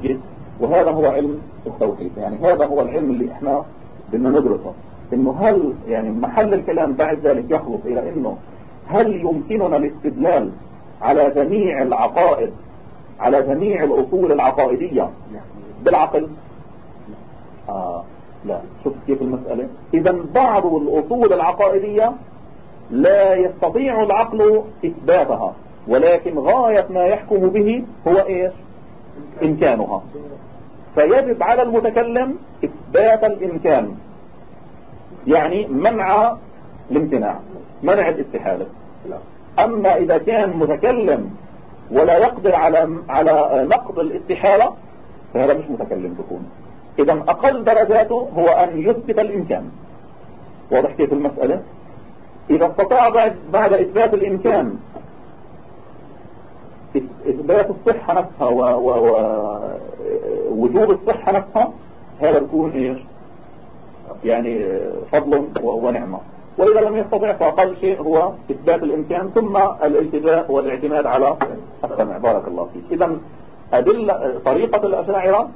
مسجد وهذا هو علم التوحيد. يعني هذا هو العلم اللي إحنا بدنا ندرسه. إنه هل يعني محل الكلام بعد ذلك يخلص إلى إنه هل يمكننا الاستدلال على جميع العقائد على جميع الأصول العقائدية بالعقل؟ آه لا. شوف كيف المسألة. اذا بعض الأصول العقائدية لا يستطيع العقل إثباتها ولكن غاية ما يحكم به هو إيش؟ إمكانها. فيجب على المتكلم إثبات الإمكان يعني منع الامتناع منع الاستحالة. أما إذا كان متكلم ولا يقدر على على نقض الاستحالة فهذا مش متكلم تكون اذا أقل درجاته هو أن يثبت الإمكان. واضح كيف المسألة؟ إذا استطاع بعد, بعد إثبات الإمكان إثبات الصحة نفسها ووجوب الصحة نفسها هذا بيكون إيش يعني فضل ونعمة. وإذا لم يستطع فأقل شيء هو إثبات الإمكان ثم الالتجاء والاعتماد على السمع. بارك الله فيك. إذا أدلة طريقة الأشاعرة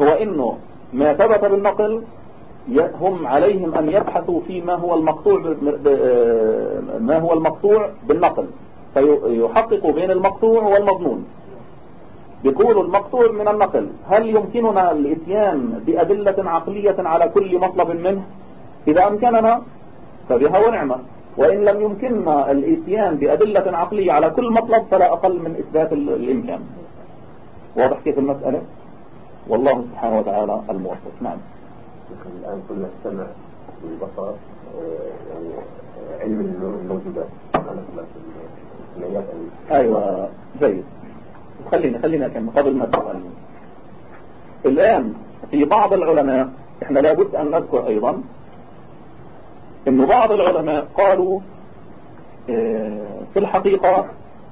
هو إنه ما ثبت بالنقل هم عليهم أن يبحثوا فيما هو المقطوع ما هو المقطوع بالنقل. فيحقق بين المقطوع والمضمون. بيقولوا المقطوع من النقل. هل يمكننا الإتيان بأدلة عقلية على كل مطلب منه؟ إذا أمكننا فبها ونعمة. وإن لم يمكننا الإتيان بأدلة عقلية على كل مطلب فلا أقل من إثبات الإمكان. واضح كيف المسألة؟ والله سبحانه وتعالى الموفق. نعم. الآن كنا السمع والبصر يعني علم الموجودات. أيوه جيد. خلينا خلينا كم قبل ما تسأل الآن في بعض العلماء إحنا لابد أن نذكر أيضا انه بعض العلماء قالوا آه، في الحقيقة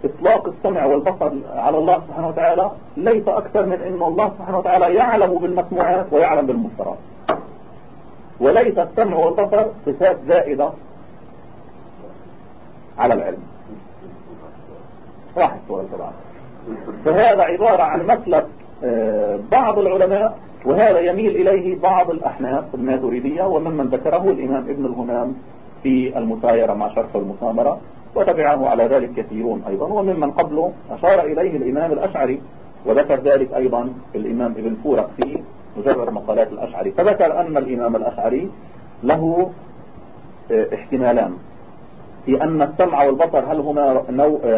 إطلاق السمع والبصر على الله سبحانه وتعالى ليس أكثر من إن الله سبحانه وتعالى يعلم بالمسموعات ويعلم بالمفترات وليس السمع والبصر صفات زائدة على العلم. راح السؤال طبعا فهذا عبارة عن مسلك آه، بعض العلماء وهذا يميل إليه بعض الأحناف الماتريدية وممن ذكره الإمام ابن الهمام في المسايرة مع شرح المسامرة وتبعه على ذلك كثيرون أيضا وممن قبله أشار إليه الإمام الأشعري وذكر ذلك أيضا الإمام ابن فورق في مجرد مقالات الأشعري. فذكر أن الإمام الأشعري له آه، احتمالان. في أن السمع والبصر هل هما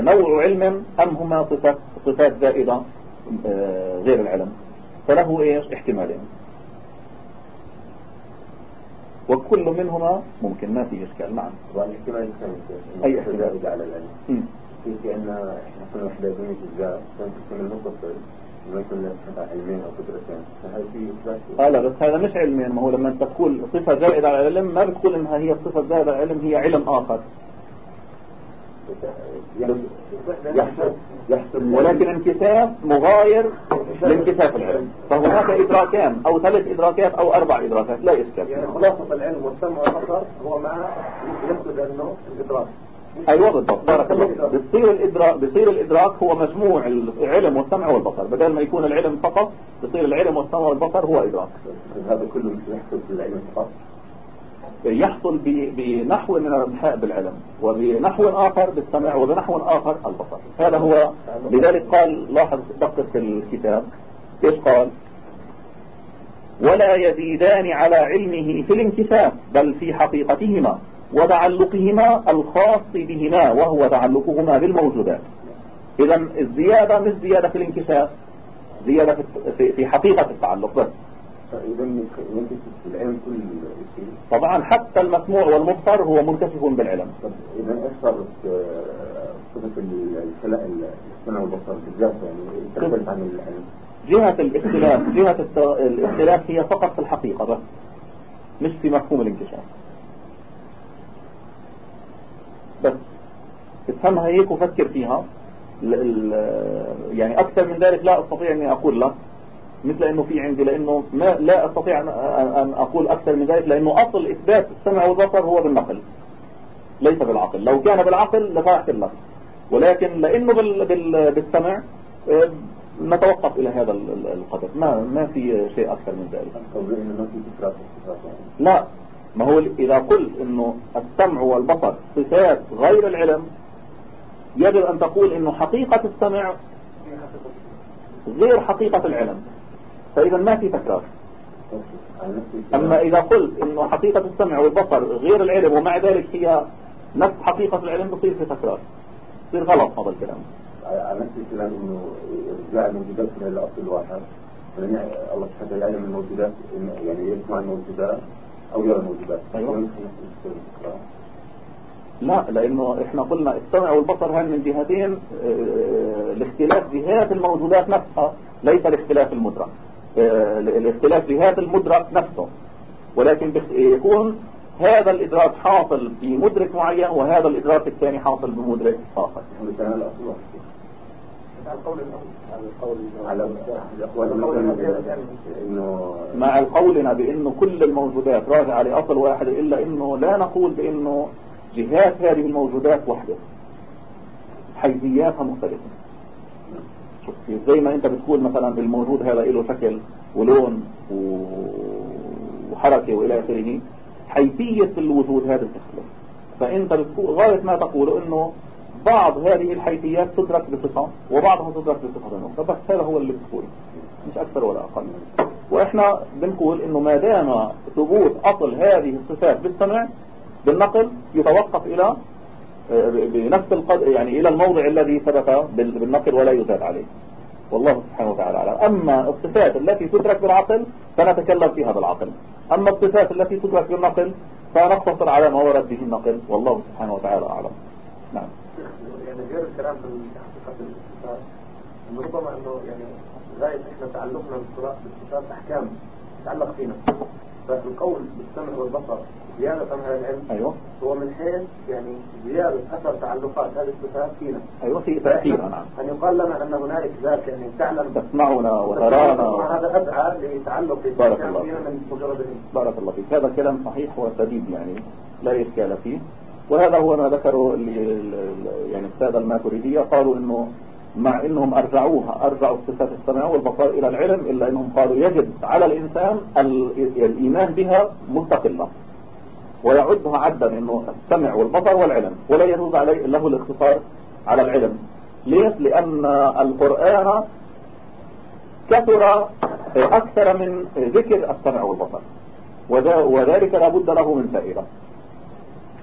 نوع علم أم هما صفات, صفات زائدة آه، غير العلم؟ فله إيش؟ احتمالين. وكل منهما ممكن ما في إشكال. نعم. والاحتمال الثاني أي احتمال؟ على العلم. في أن إحنا كنا أو قدرتين. فهل في إثبات؟ آه لا بس هذا مش علمين. ما هو لما تقول صفة زائدة على العلم ما بتقول إنها هي صفة زائدة على العلم هي علم آخر. يحصل. يحصل ولكن انكساف مغاير لانكساف العلم. فهناك إدراكان أو ثلاث إدراكات أو أربع إدراكات لا إشكال يعني خلاصة العلم والسمع والبصر هو مع يقصد أنه الإدراك. أيوه بالضبط. بارك الله بصير الادراك بصير الإدراك هو مجموع العلم والسمع والبصر. بدل ما يكون العلم فقط بصير العلم والسمع والبصر هو إدراك. هذا كله يحصل بالعلم فقط. يحصل بنحو من الانتهاء بالعلم وبنحو آخر بالسمع وبنحو آخر البصر. هذا هو لذلك قال لاحظ في الكتاب إيش قال؟ ولا يزيدان على علمه في الانكساف بل في حقيقتهما وتعلقهما الخاص بهما وهو تعلقهما بالموجودات. إذا الزيادة مش زيادة في الانكساف زيادة في حقيقة التعلق بس. العلم كل شيء طبعا حتى المسموع والمبصر هو منكشف بالعلم. إذا إيش صارت صفة السمع والبصر بالذات يعني تختلف عن العلم. جهة الاختلاف جهة الاختلاف هي فقط في الحقيقة بس مش في مفهوم الانكشاف. بس افهمها هيك وفكر فيها. يعني أكثر من ذلك لا أستطيع أني أقول لك. مثل إنه في عندي لأنه ما لا أستطيع أن أقول أكثر من ذلك لأنه أصل إثبات السمع والبصر هو بالنقل ليس بالعقل. لو كان بالعقل لفاحت لك ولكن لأنه بال بال بالسمع نتوقف إلى هذا القدر. ما ما في شيء أكثر من ذلك. لا ما هو إذا قلت إنه السمع والبصر صفات غير العلم يجب أن تقول إنه حقيقة السمع غير حقيقة العلم. فإذا ما في تكرار. أما إذا قلت إنه حقيقة السمع والبصر غير العلم ومع ذلك هي نفس حقيقة العلم بصير في تكرار. يصير غلط هذا الكلام. على نفس الكلام إنه جاء الموجودات من الأصل الواحد. يعني الله سبحانه يعلم الموجودات يعني يسمع الموجودات أو يرى الموجودات. أيوة. لا لأنه إحنا قلنا السمع والبصر هن من جهتين آه، الاختلاف جهات الموجودات نفسها ليس الاختلاف المدرك. آه، الاختلاف جهات المدرك نفسه. ولكن يكون هذا الإدراك حاصل في مدرك معين وهذا الإدراك الثاني حاصل بمدرك آخر. مع قولنا بأنه كل الموجودات راجعة لأصل واحد إلا أنه لا نقول بأنه جهات هذه الموجودات وحدة. حيثياتها مختلفة. زي ما انت بتقول مثلا الموجود هذا له شكل ولون وحركة وإلى آخره حيثية الوجود هذا تختلف فأنت بتقول غاية ما تقول إنه بعض هذه الحيثيات تدرك بصفة وبعضها تدرك بصفة أخرى بس هذا هو اللي بتقول مش أكثر ولا أقل. وإحنا بنقول إنه ما دام ثبوت أصل هذه الصفات بالسمع بالنقل يتوقف إلى بنفس القدر يعني إلى الموضع الذي ثبت بالنقل ولا يزاد عليه. والله سبحانه وتعالى أعلم. أما الصفات التي تدرك بالعقل فنتكلم فيها بالعقل أما الصفات التي تدرك بالنقل فنقتصر على ما ورد به النقل. والله سبحانه وتعالى أعلم. نعم. يعني غير الكلام في حقيقة الصفات ربما أنه يعني غاية إحنا تعلقنا بالصفات أحكام تتعلق فينا. فالقول بالسمع والبصر زيادة عن العلم. أيوة. هو من حيث يعني زيادة أثر تعلقات هذه الصفات فينا. أيوة في تأثير نعم. أن يقال لنا أن هنالك ذات يعني تعلم. تسمعنا وترانا. هذا أدعى لتعلق بارك الله من مجرد بارك الله فيك. هذا كلام صحيح وسديد يعني لا إشكال فيه. وهذا هو ما ذكره يعني السادة الماتريدية قالوا إنه مع إنهم أرجعوها أرجعوا صفات السمع والبصر إلى العلم إلا إنهم قالوا يجب على الإنسان الإيمان بها مستقلة ويعدها عدا إنه السمع والبصر والعلم ولا يجوز عليه له الاختصار على العلم. ليش؟ لأن القرآن كثر أكثر من ذكر السمع والبصر. وذلك لابد له من فائدة.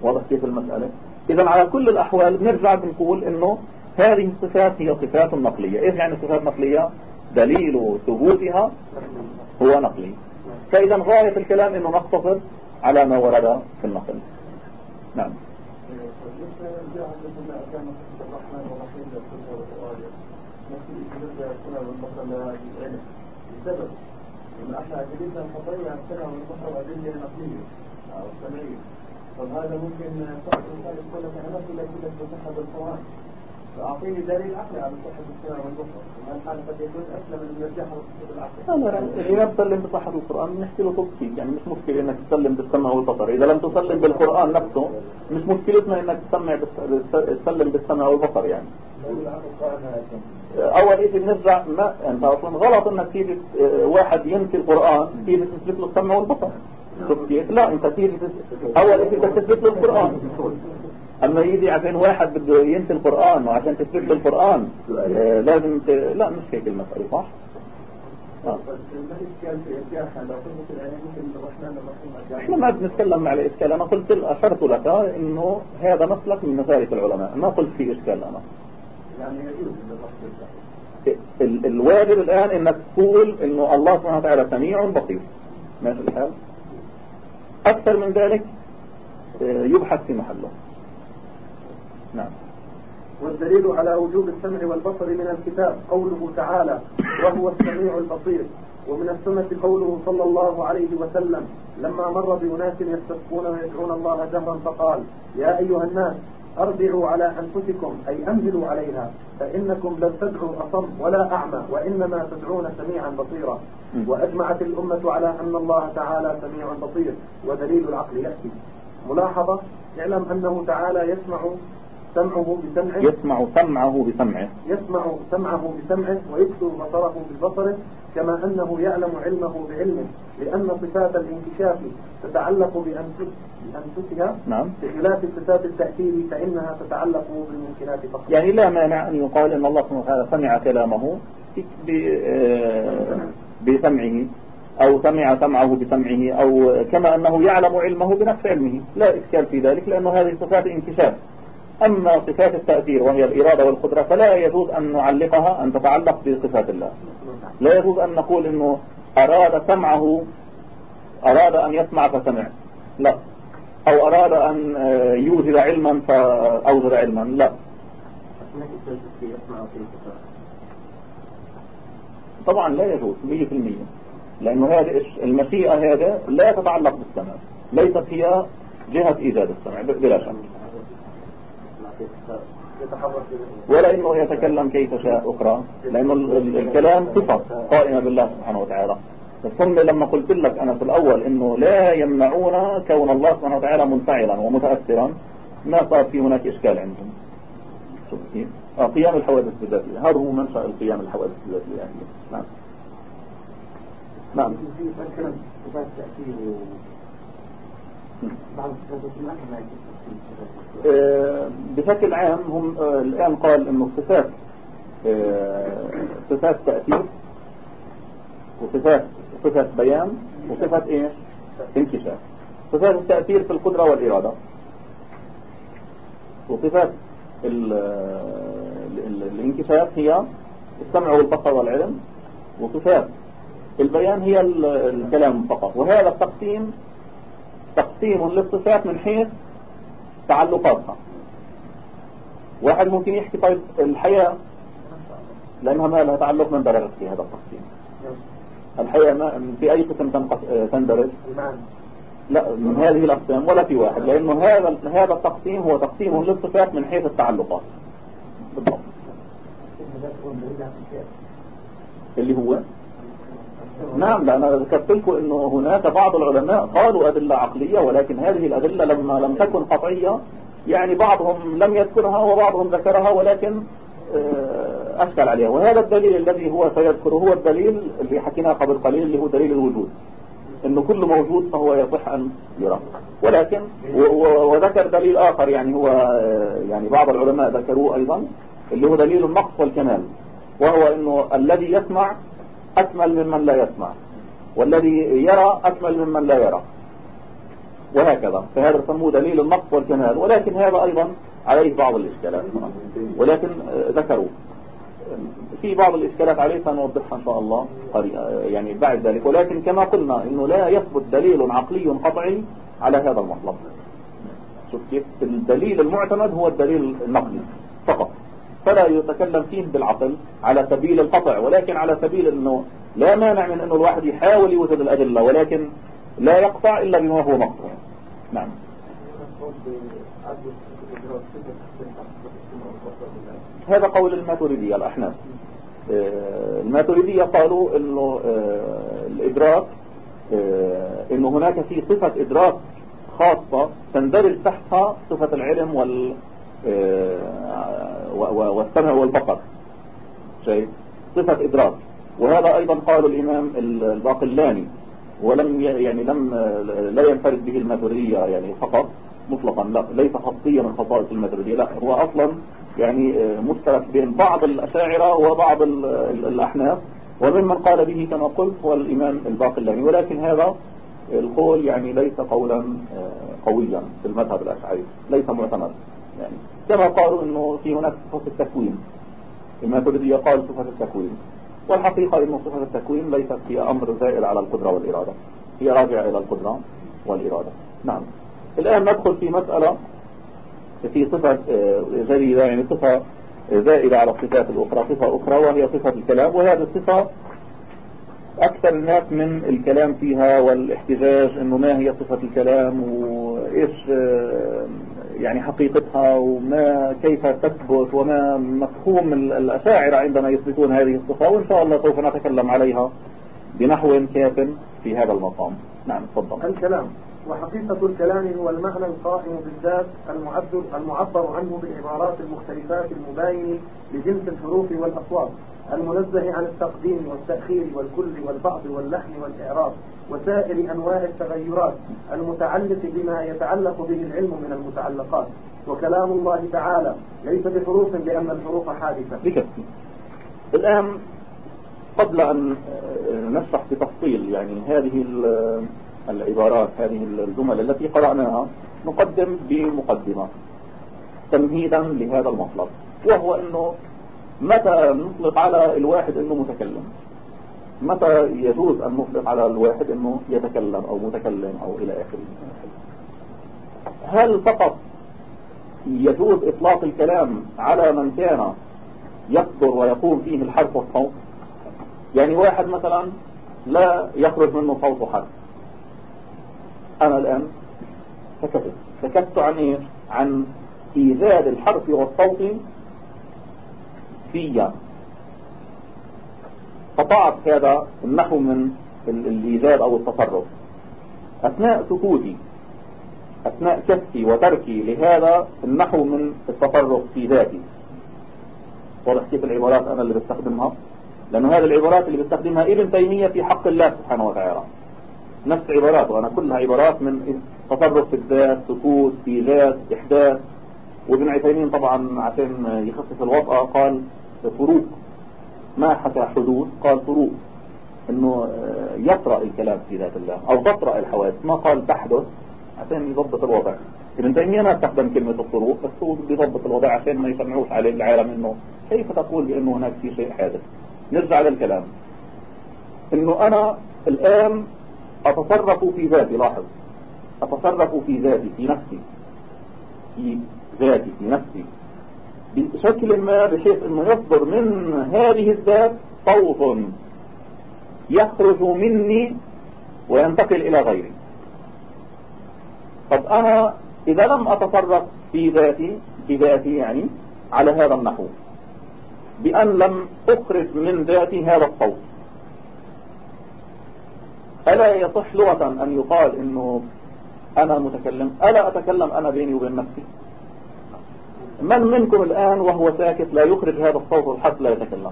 واضح كيف المسألة؟ اذا على كل الأحوال بنرجع بنقول إنه هذه الصفات هي صفات نقلية. إيش يعني صفات نقلية؟ دليل ثبوتها هو نقلي. فإذا غاية الكلام إنه نقتصر على ما ورد في النقل. نعم. السبب ان إحنا ادلتنا الخطيه السنة والبحر وادله نقليه أو سمعيه طب هذا ممكن صاحب الانسان يقول لك أنا في لك القران فأعطيني دليل عقلي على صحة السمع والبصر وهل هذا قد يكون أسلم من الجهل بالعقل لا لا إذا تسلم بصحة القرآن نحكي له تفصيل. يعني مش مشكلة إنك تسلم بالسمع والبصر. إذا لم تسلم بالقرآن نفسه مش مشكلتنا إنك تسمع تسلم بالسمع والبصر يعني. أول شيء بنرجع ما أنت أصلا غلط إنك تيجي واحد ينفي القرآن تيجي تثبت له السمع والبصر. لا أنت تيجي أول شيء بدك تثبت له القرآن. أما يجي عشان واحد بده ينسي القرآن وعشان تثبت له القرآن آه لازم ت... لا مش هيك المسألة صح؟ آه. إحنا ما بنتكلم على إشكال أنا قلت أشرت لك إنه هذا مسلك من مسالك العلماء ما قلت في إشكال أنا. يعني الواجب الآن إنك تقول إنه الله سبحانه وتعالى سميع بصير. ماشي الحال؟ أكثر من ذلك آه، يبحث في محله. نعم. والدليل على وجوب السمع والبصر من الكتاب قوله تعالى وهو السميع البصير ومن السنة قوله صلى الله عليه وسلم لما مر بأناس يستسقون ويدعون الله جهرا فقال يا أيها الناس أربعوا على أنفسكم أي أمهلوا عليها فإنكم لن تدعوا أصم ولا أعمى وإنما تدعون سميعا بصيرا. وأجمعت الأمة على أن الله تعالى سميع بصير ودليل العقل يأتي. ملاحظة؟ اعلم أنه تعالى يسمع سمعه بسمعه. يسمع سمعه بسمعه. يسمع سمعه بسمعه ويبصر بصره ببصره كما أنه يعلم علمه بعلمه لأن صفات الانكشاف تتعلق بأنفسها. نعم. بخلاف صفات التأثير فإنها تتعلق بالممكنات فقط. يعني لا مانع أن يقال أن الله سبحانه وتعالى سمع كلامه آه، بسمعه أو سمع سمعه بسمعه أو كما أنه يعلم علمه بنفس علمه. لا إشكال في ذلك لأنه هذه صفات انكشاف. أما صفات التأثير وهي الإرادة والقدرة فلا يجوز أن نعلقها أن تتعلق بصفات الله. لا يجوز أن نقول أنه أراد سمعه أراد أن يسمع فسمع. لا. أو أراد أن يوجد علما فأوجد علما. لا. طبعا لا يجوز 100% لأنه هذه المشيئة هذا لا تتعلق بالسمع ليست هي جهة إيجاد السمع بلا شك. ولا إنه يتكلم كيف شاء أخرى لأنه الكلام صفة قائمة بالله سبحانه وتعالى. ثم لما قلت لك أنا في الأول إنه لا يمنعون كون الله سبحانه وتعالى منفعلا ومتأثرا ما صار في هناك إشكال عندهم. شوف كيف؟ آه قيام الحوادث الذاتية هذا هو منشأ القيام الحوادث الذاتية يعني. نعم. نعم. بشكل عام هم آه، الآن قال إنه صفات آه، صفات تأثير وصفات صفات بيان وصفات إيش؟ انكشاف. صفات التأثير في القدرة والإرادة. وصفات الانكشاف هي السمع والبصر والعلم وصفات البيان هي الكلام فقط. وهذا التقسيم تقسيم للصفات من حيث تعلقاتها. واحد ممكن يحكي طيب الحياة لأنها ما لها تعلق من درجة في هذا التقسيم. الحياة ما في أي قسم تندرج؟ لا من هذه الأقسام ولا في واحد لأنه هذا هذا التقسيم هو تقسيم للصفات من حيث التعلقات. بالضبط. اللي هو؟ نعم لأن ذكرت لكم أنه هناك بعض العلماء قالوا أدلة عقلية ولكن هذه الأدلة لما لم تكن قطعية يعني بعضهم لم يذكرها وبعضهم ذكرها ولكن آه، أشكل عليها. وهذا الدليل الذي هو سيذكره هو الدليل اللي حكيناه قبل قليل اللي هو دليل الوجود. انه كل موجود فهو يصح أن يرى. ولكن وذكر دليل آخر يعني هو آه، يعني بعض العلماء ذكروه أيضا اللي هو دليل النقص والكمال. وهو إنه الذي يسمع أكمل ممن لا يسمع. والذي يرى أكمل ممن لا يرى. وهكذا. فهذا يسموه دليل النقص والكمال ولكن هذا أيضا عليه بعض الإشكالات. ولكن ذكروا. في بعض الإشكالات عليه سنوضحها إن شاء الله يعني بعد ذلك. ولكن كما قلنا إنه لا يثبت دليل عقلي قطعي على هذا المطلب. شوف كيف. الدليل المعتمد هو الدليل النقلي فقط. فلا يتكلم فيه بالعقل على سبيل القطع ولكن على سبيل إنه لا مانع من انه الواحد يحاول يوجد الأدلة ولكن لا يقطع إلا بما هو مقطع نعم. هذا قول الماتريدية الأحناف. آه، الماتريدية قالوا إنه آه، الإدراك آه، انه هناك في صفة إدراك خاصة تندرج تحتها صفة العلم وال والسمع والبصر. شيء صفة إدراك. وهذا أيضا قال الإمام الباقلاني ولم يعني لم لا ينفرد به الماتريدية يعني فقط مطلقا لا ليس خاصية من خصائص الماتريدية لا هو أصلا يعني مشترك بين بعض الأشاعرة وبعض الأحناف وممن قال به كما قلت هو الإمام الباقلاني. ولكن هذا القول يعني ليس قولا آه، قويا في المذهب الأشعري ليس معتمد كما قالوا إنه في هناك صفة التكوين. الماتريدية قال صفة التكوين. والحقيقة إنه صفة التكوين ليست هي أمر زائل على القدرة والإرادة. هي راجعة إلى القدرة والإرادة. نعم. الآن ندخل في مسألة في صفة آه، جديدة يعني صفة زائدة على الصفات الأخرى. صفة أخرى وهي صفة الكلام. وهذه الصفة أكثر الناس من الكلام فيها والإحتجاج إنه ما هي صفة الكلام وإيش آه، يعني حقيقتها وما كيف تثبت وما مفهوم الأشاعرة عندما يثبتون هذه الصفة وإن شاء الله سوف نتكلم عليها بنحو كاف في هذا المقام. نعم تفضل. الكلام. وحقيقة الكلام هو المعنى القائم بالذات المعبر, المعبر عنه بالعبارات المختلفات المباين لجنس الحروف والأصوات المنزه عن التقديم والتأخير والكل والبعض واللحن والإعراب. وسائر أنواع التغيرات المتعلق بما يتعلق به العلم من المتعلقات. وكلام الله تعالى ليس بحروف لأن الحروف حادثة. بكثير الآن قبل أن نشرح بتفصيل يعني هذه العبارات هذه الجمل التي قرأناها نقدم بمقدمة تمهيدا لهذا المطلب وهو أنه متى نطلق على الواحد أنه متكلم؟ متى يجوز أن نطلق على الواحد أنه يتكلم أو متكلم أو إلى آخره؟ هل فقط يجوز إطلاق الكلام على من كان يصدر ويقوم فيه الحرف والصوت؟ يعني واحد مثلا لا يخرج منه صوت حرف. أنا الآن سكتت سكت عن إيه؟ عن إيجاد الحرف والصوت فيا. قطعت هذا النحو من الإيجاد أو التصرف. أثناء سكوتي أثناء كفي وتركي لهذا النحو من التصرف في ذاتي. واضح كيف العبارات أنا اللي بستخدمها؟ لأنه هذه العبارات اللي بستخدمها ابن تيمية في حق الله سبحانه وتعالى. نفس عباراته أنا كلها عبارات من تصرف في الذات سكوت إيجاد إحداث. وابن عثيمين طبعا عشان يخفف الوطأة قال فروق ما حكى حدوث قال فروق إنه يطرأ الكلام في ذات الله أو تطرأ الحوادث. ما قال تحدث عشان يضبط الوضع. ابن تيمية ما استخدم كلمة الطرق بس هو بيضبط الوضع عشان ما يسمعوش عليه العالم إنه كيف تقول بأنه هناك في شيء حادث. نرجع للكلام. إنه أنا الآن أتصرف في ذاتي لاحظ. أتصرف في ذاتي في نفسي. في ذاتي في نفسي. بشكل ما بحيث انه يصدر من هذه الذات صوت يخرج مني وينتقل إلى غيري. طب أنا إذا لم أتصرف في ذاتي في ذاتي يعني على هذا النحو بأن لم أخرج من ذاتي هذا الصوت ألا يصح لغة أن يقال إنه أنا متكلم؟ ألا أتكلم أنا بيني وبين نفسي؟ من منكم الآن وهو ساكت لا يخرج هذا الصوت الحق لا يتكلم؟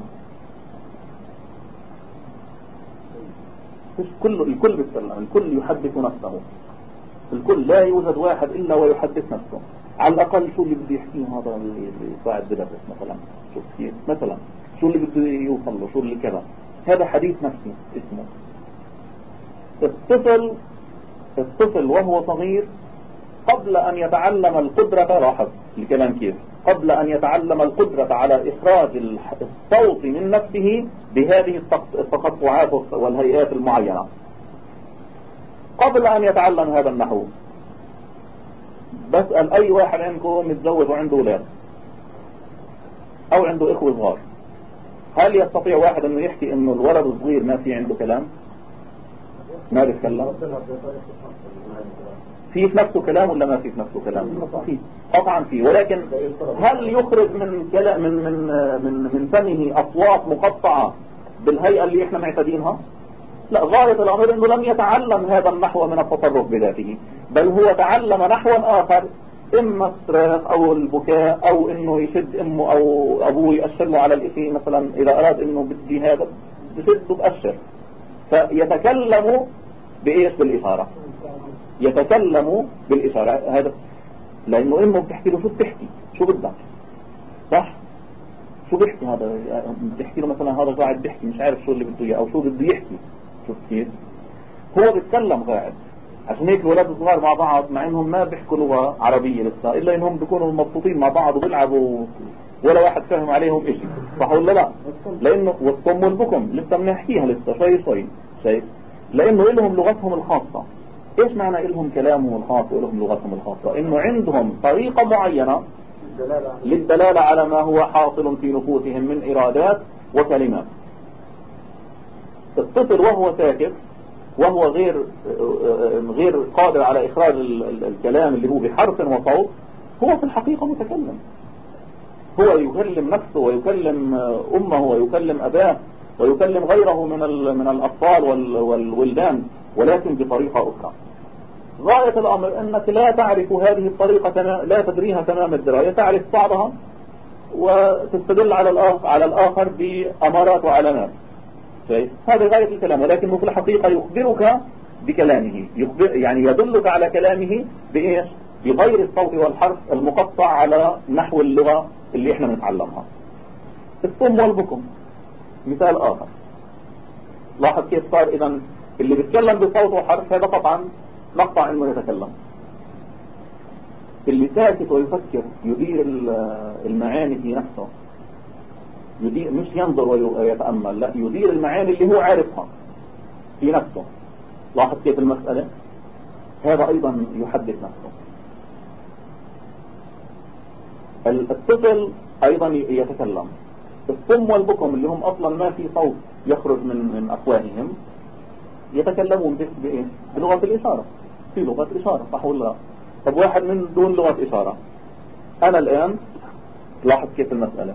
كل الكل بيتكلم الكل يحدث نفسه. الكل لا يوجد واحد إلا ويحدث نفسه. على الأقل شو اللي بده يحكيه هذا اللي قاعد بدرس مثلا؟ شو مثلا شو اللي بده يوصل له؟ شو اللي كذا؟ هذا حديث نفسي اسمه. الطفل الطفل وهو صغير قبل أن يتعلم القدرة لاحظ الكلام كيف؟ قبل أن يتعلم القدرة على إخراج الصوت من نفسه بهذه التقطعات والهيئات المعينة. قبل أن يتعلم هذا النحو بسأل أي واحد عندكم متزوج وعنده أولاد أو عنده إخوة صغار هل يستطيع واحد أنه يحكي أنه الولد الصغير ما في عنده كلام؟ ما بيتكلم؟ في في نفسه كلام ولا ما في في نفسه كلام؟ في قطعا في ولكن هل يخرج من كلام من من من من فمه أصوات مقطعة بالهيئة اللي إحنا معتادينها؟ لا غاية الأمر أنه لم يتعلم هذا النحو من التصرف بذاته بل هو تعلم نحوا آخر إما الصراخ أو البكاء أو أنه يشد أمه أو أبوه يأشر له على الإشي مثلا إذا أراد أنه بدي هذا بشده بأشر فيتكلم بإيش؟ بالإشارة يتكلم بالإشارة هذا لأنه إمه بتحكي له شو بتحكي شو بدك صح؟ شو بيحكي هذا؟ بتحكي له مثلا هذا قاعد بيحكي مش عارف شو اللي بده إياه أو شو بده يحكي. شوف كيف هو بيتكلم قاعد. عشان هيك الولاد الصغار مع بعض مع إنهم ما بيحكوا لغة عربية لسه إلا إنهم بيكونوا مبسوطين مع بعض وبيلعبوا ولا واحد فاهم عليهم إشي. صح ولا لا؟ لأنه والصم والبكم لسه بنحكيها لسه شوي شوي. شايف؟ لأنه لهم لغتهم الخاصة. إيش معنى لهم كلامهم الخاص ولهم لغتهم الخاصة؟ إنه عندهم طريقة معينة للدلالة على ما هو حاصل في نفوسهم من إرادات وكلمات. الطفل وهو ساكت وهو غير غير قادر على إخراج الكلام اللي هو بحرف وصوت هو في الحقيقة متكلم. هو يكلم نفسه ويكلم أمه ويكلم أباه ويكلم غيره من من الأطفال والولدان ولكن بطريقة أخرى. غاية الأمر أنك لا تعرف هذه الطريقة لا تدريها تمام الدراية تعرف بعضها وتستدل على الآخر, على الآخر بأمارات وعلامات. هذا غاية الكلام ولكنه في الحقيقة يخبرك بكلامه يخبر يعني يدلك على كلامه بإيش؟ بغير الصوت والحرف المقطع على نحو اللغة اللي إحنا بنتعلمها. الصم والبكم مثال آخر. لاحظ كيف صار إذا اللي بيتكلم بصوت وحرف هذا طبعا نقطع انه يتكلم. اللي ساكت ويفكر يدير المعاني في نفسه. يدير مش ينظر ويتأمل لا يدير المعاني اللي هو عارفها في نفسه. لاحظ كيف المسألة؟ هذا أيضا يحدث نفسه. الطفل أيضا يتكلم. الصم والبكم اللي هم أصلا ما في صوت يخرج من من أفواههم يتكلمون؟ بلغة الإشارة. في لغة إشارة صح ولا لا؟ طب واحد من دون لغة إشارة أنا الآن لاحظ كيف المسألة.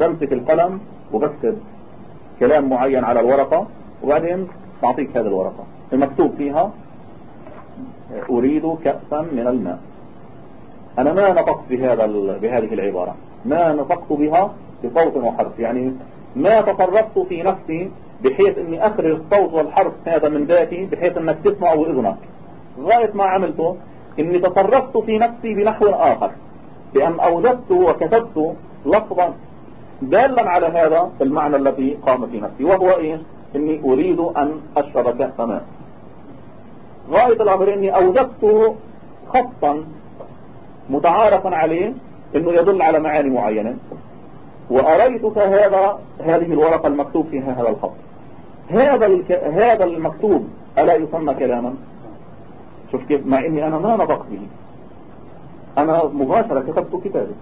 بمسك القلم وبكتب كلام معين على الورقة وبعدين بعطيك هذه الورقة. المكتوب فيها أريد كأسا من الماء. أنا ما نطقت بهذا بهذه العبارة. ما نطقت بها بصوت وحرف يعني ما تصرفت في نفسي بحيث إني أخرج الصوت والحرف هذا من ذاتي بحيث إنك تسمعه باذنك غاية ما عملته إني تصرفت في نفسي بنحو آخر بأن أوجدت وكتبت لفظا دالا على هذا المعنى الذي قام في نفسي وهو إيش؟ إني أريد أن أشرب كأس ماء غاية الأمر إني اوجدت خطا متعارفا عليه إنه يدل على معاني معينة. وأريتك هذا هذه الورقة المكتوب فيها هذا الخط. هذا الك... هذا المكتوب ألا يسمى كلاما؟ شوف كيف مع إني أنا ما نطقت به. أنا مباشرة كتبت كتابي.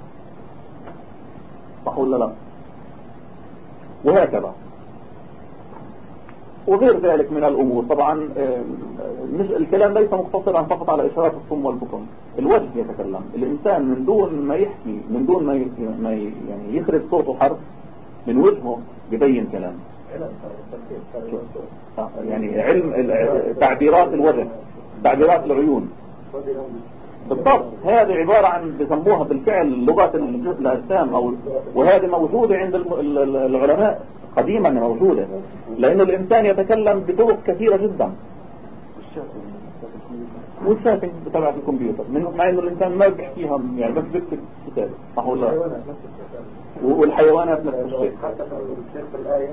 صح ولا لا. وهكذا. وغير ذلك من الأمور. طبعا مش الكلام ليس مقتصرا فقط على إشارات الصم والبكم الوجه يتكلم. الإنسان من دون ما يحكي من دون ما يعني يخرج صوت وحرف من وجهه يبين كلامه يعني علم تعبيرات الوجه تعبيرات العيون. بالضبط. هذه عبارة عن بسموها بالفعل لغة الأجسام أو وهذه موجودة عند العلماء. قديما موجودة لأن الإنسان يتكلم بطرق كثيرة جدا. والشاتنج تبع الكمبيوتر مع إنه الإنسان ما بيحكيها يعني بس بيكتب كتاب صح ولا والحيوانات نفس الشيء. حتى في الآية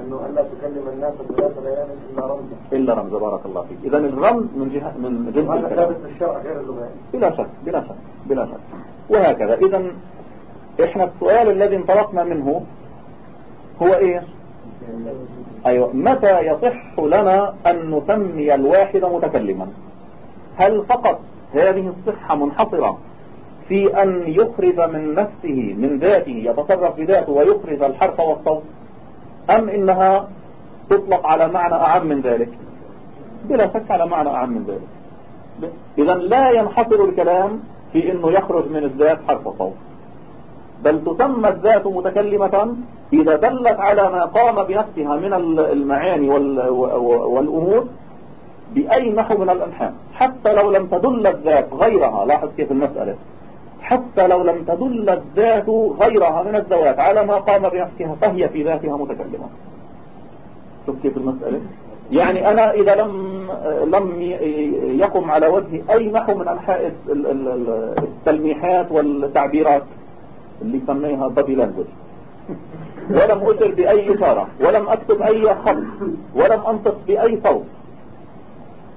إنه الا تكلم الناس ثلاث ليال إلا رمزا إلا رمزا بارك الله فيك. اذا الرمز من جهة من جنس هذا ثابت في الشرع غير اللغوي بلا شك بلا شك بلا شك. وهكذا. اذا إحنا السؤال الذي انطلقنا منه هو إيش أيوه. متى يصح لنا أن نسمي الواحد متكلما؟ هل فقط هذه الصحة منحصرة في أن يخرج من نفسه من ذاته يتصرف بذاته ويخرج الحرف والصوت؟ أم إنها تطلق على معنى أعم من ذلك؟ بلا شك على معنى أعم من ذلك. إذا لا ينحصر الكلام في أنه يخرج من الذات حرف وصوت. بل تسمى الذات متكلمة إذا دلت على ما قام بنفسها من المعاني والأمور بأي نحو من الأنحاء حتى لو لم تدل الذات غيرها لاحظ كيف المسألة. حتى لو لم تدل الذات غيرها من الذوات على ما قام بنفسها فهي في ذاتها متكلمة. شوف كيف المسألة. يعني أنا إذا لم لم يقم على وجهي أي نحو من أنحاء التلميحات والتعبيرات اللي سميها بادي لانجوج ولم أشر بأي إشارة ولم أكتب أي خط ولم أنطق بأي صوت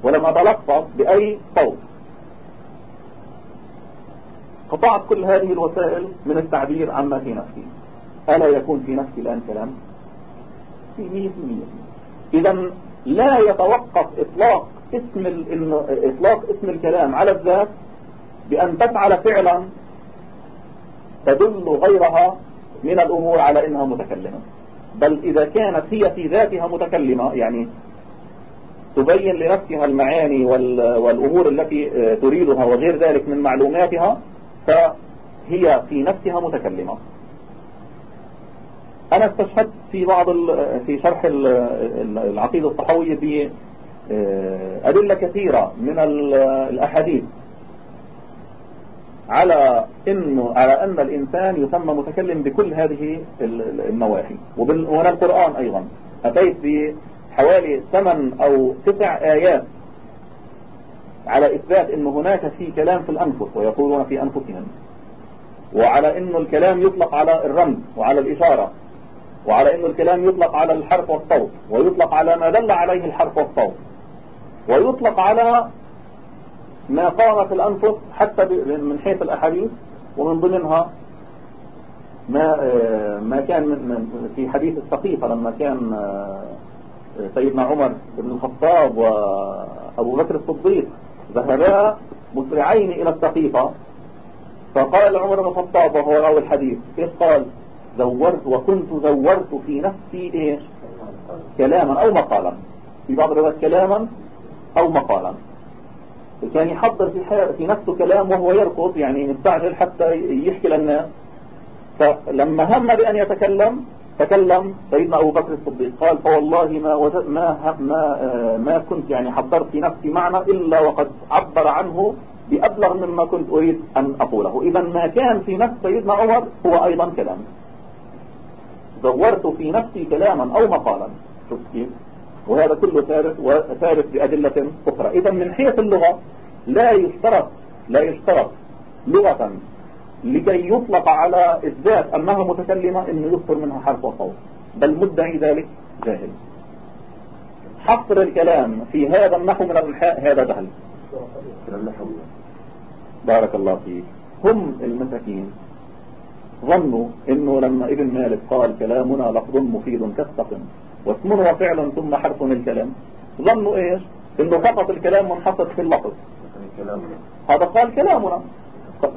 ولم أتلفظ بأي صوت. قطعت كل هذه الوسائل من التعبير عما في نفسي. ألا يكون في نفسي الآن كلام؟ في مية في مية. إذا لا يتوقف إطلاق اسم إطلاق اسم الكلام على الذات بأن تفعل فعلا تدل غيرها من الأمور على إنها متكلمة. بل إذا كانت هي في ذاتها متكلمة يعني تبين لنفسها المعاني والأمور التي آه، تريدها وغير ذلك من معلوماتها فهي في نفسها متكلمة. أنا استشهدت في بعض في شرح العقيدة الصحوية آه، أدلة كثيرة من الأحاديث. على إنه على أن الإنسان يسمى متكلم بكل هذه النواحي. ومن القرآن أيضا. أتيت بحوالي ثمان أو تسع آيات على إثبات أن هناك في كلام في الأنفس ويقولون في أنفسهم. وعلى أنه الكلام يطلق على الرمز وعلى الإشارة. وعلى أنه الكلام يطلق على الحرف والصوت. ويطلق على ما دل عليه الحرف والصوت. ويطلق على ما قامت الأنفس حتى من حيث الأحاديث ومن ضمنها ما آه، ما كان من في حديث السقيفة لما كان آه، سيدنا عمر بن الخطاب وأبو بكر الصديق ذهبا مسرعين إلى السقيفة فقال عمر بن الخطاب وهو راوي الحديث كيف قال زورت وكنت زورت في نفسي إيش؟ كلاما أو مقالا. في بعض الروايات كلاما أو مقالا. كان يحضر في, في نفسه كلام وهو يرقص يعني مستعجل حتى يحكي للناس. فلما هم بأن يتكلم تكلم سيدنا أبو بكر الصديق. قال فوالله ما ما ما ما كنت يعني حضرت في نفسي معنى إلا وقد عبر عنه بأبلغ مما كنت أريد أن أقوله. إذا ما كان في نفس سيدنا عمر هو أيضا كلام. زورت في نفسي كلاما أو مقالا. شوف كيف؟ وهذا كله ثابت وثابت بأدلة أخرى. إذا من حيث اللغة لا يشترط لا يشترط لغة لكي يطلق على الذات أنها متكلمة أنه يصدر منها حرف وصوت بل مدعي ذلك جاهل. حصر الكلام في هذا النحو من الإلحاء هذا جهل. بارك الله فيك. هم المساكين. ظنوا إنه لما ابن مالك قال كلامنا لفظ مفيد كالسقم. واسم وفعل ثم حرف الكلام ظنوا إيش؟ إنه فقط الكلام منحصر في اللفظ. هذا قال كلامنا.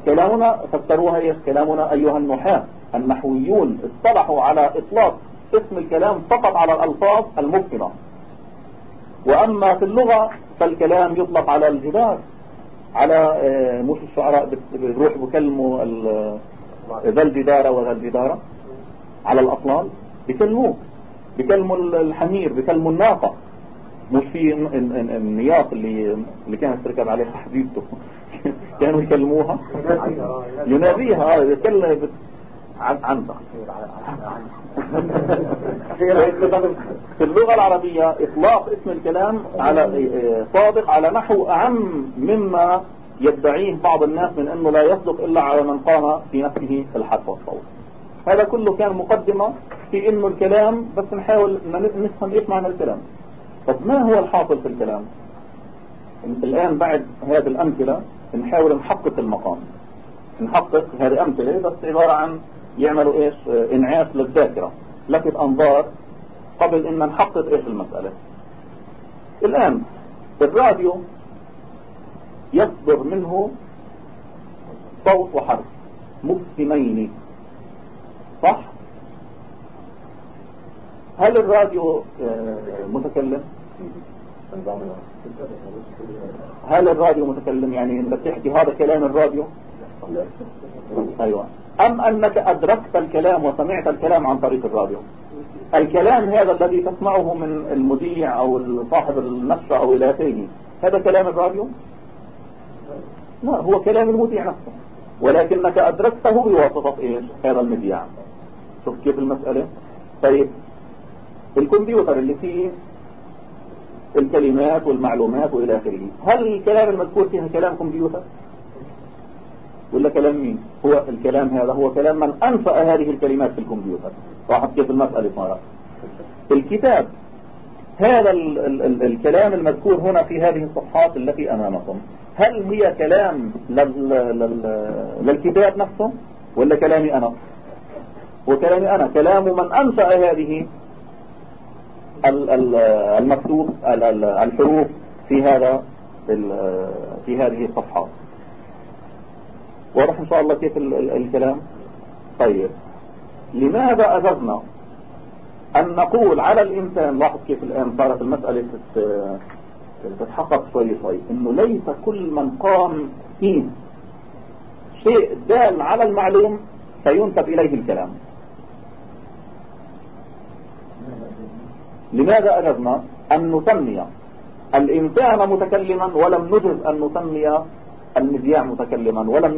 كلامنا فسروها إيش؟ كلامنا أيها النحاة. النحويون اصطلحوا على إطلاق اسم الكلام فقط على الألفاظ المبطنة وأما في اللغة فالكلام يطلق على الجدار على آه، مش الشعراء بيروح بكلموا ذا الجدارة وذا الجدارة على الأطلال بكلموه. بكلموا الحمير بكلموا الناقة. مش في النياط اللي اللي كانت تركب عليها حبيبته كانوا يكلموها. يناديها يتكلم عن عنها في اللغة العربية إطلاق اسم الكلام على صادق على نحو أعم مما يدعيه بعض الناس من أنه لا يصدق إلا على من قام في نفسه الحرف والصوت هذا كله كان مقدمة في انه الكلام بس نحاول نفهم إيش معنى الكلام. طب ما هو الحاصل في الكلام؟ الآن بعد هذه الأمثلة نحاول نحقق المقام. نحقق هذه أمثلة بس عبارة عن يعملوا إيش؟ إنعاش للذاكرة. لفت أنظار قبل إن نحقق إيش المسألة. الآن الراديو يصدر منه صوت وحرف مقسمين صح؟ هل الراديو آه، متكلم؟ هل الراديو متكلم؟ يعني انت بتحكي هذا كلام الراديو؟ أيوه. أم أنك أدركت الكلام وسمعت الكلام عن طريق الراديو؟ الكلام هذا الذي تسمعه من المذيع أو صاحب النشرة أو إلى آخره هذا كلام الراديو؟ لا هو كلام المذيع نفسه ولكنك أدركته بواسطة إيش؟ هذا المذيع. شوف كيف المسألة؟ طيب الكمبيوتر اللي فيه الكلمات والمعلومات وإلى آخره هل الكلام المذكور فيها كلام كمبيوتر؟ ولا كلام مين؟ هو الكلام هذا هو كلام من أنفأ هذه الكلمات في الكمبيوتر. راحت كيف المسألة صارت؟ الكتاب هذا ال ال ال الكلام المذكور هنا في هذه الصفحات التي أمامكم هل هي كلام لل لل للكتاب نفسه ولا كلامي أنا؟ وكلامي أنا كلام من أنشأ هذه المكتوب الحروف في هذا في هذه الصفحات واضح إن شاء الله كيف الكلام؟ طيب. لماذا أجزنا أن نقول على الإنسان لاحظ كيف الآن صارت المسألة تتحقق شوي شوي إنه ليس كل من قام فيه شيء دال على المعلوم سينسب إليه الكلام. لماذا أجزنا أن نسمي الإنسان متكلما ولم نجز أن نسمي المذياع متكلما ولم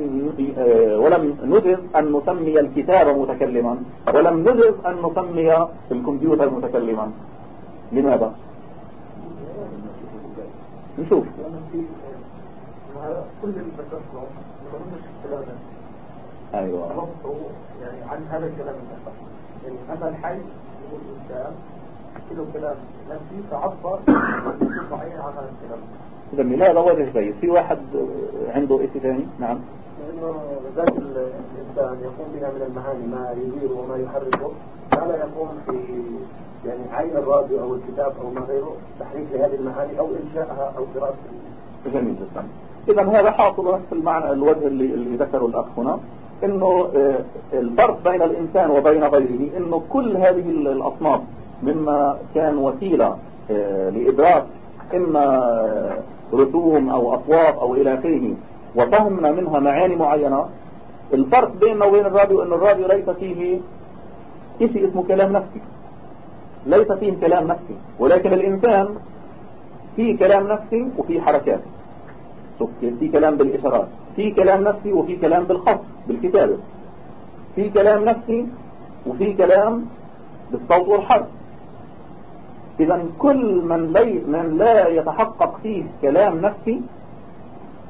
آه، ولم نجز أن نسمي الكتاب متكلما ولم نجز أن نسمي الكمبيوتر متكلما. لماذا؟ نشوف. كل اللي أيوه. يعني عن هذا الكلام يعني مثل حي يقول الإنسان له كلام نفسي تعبر صحيح عن هذا الكلام جميل هذا وجه جيد في واحد عنده إيش ثاني؟ نعم. لأنه ذات الإنسان يقوم بها من المعاني ما يدير وما يحركه ما لا يقوم في يعني عين الراديو أو الكتاب أو ما غيره تحريك لهذه المعاني أو إنشائها أو دراسه جميل جدا. اذا هذا حاصل نفس المعنى الوجه اللي, اللي ذكره الأخ هنا إنه آه، الفرق بين الإنسان وبين غيره إنه كل هذه الأصناف مما كان وسيلة آه، لإدراك إما رسوم أو أصوات أو إلى آخره. وفهمنا منها معاني معينة. الفرق بيننا وبين الراديو إن الراديو ليس فيه شيء اسمه كلام نفسي. ليس فيه كلام نفسي. ولكن الإنسان فيه كلام نفسي وفيه حركات. في كلام بالإشارات في كلام نفسي وفي كلام بالخط بالكتابة. في كلام نفسي وفي كلام بالصوت والحرف. إذا كل من, لي من لا يتحقق فيه كلام نفسي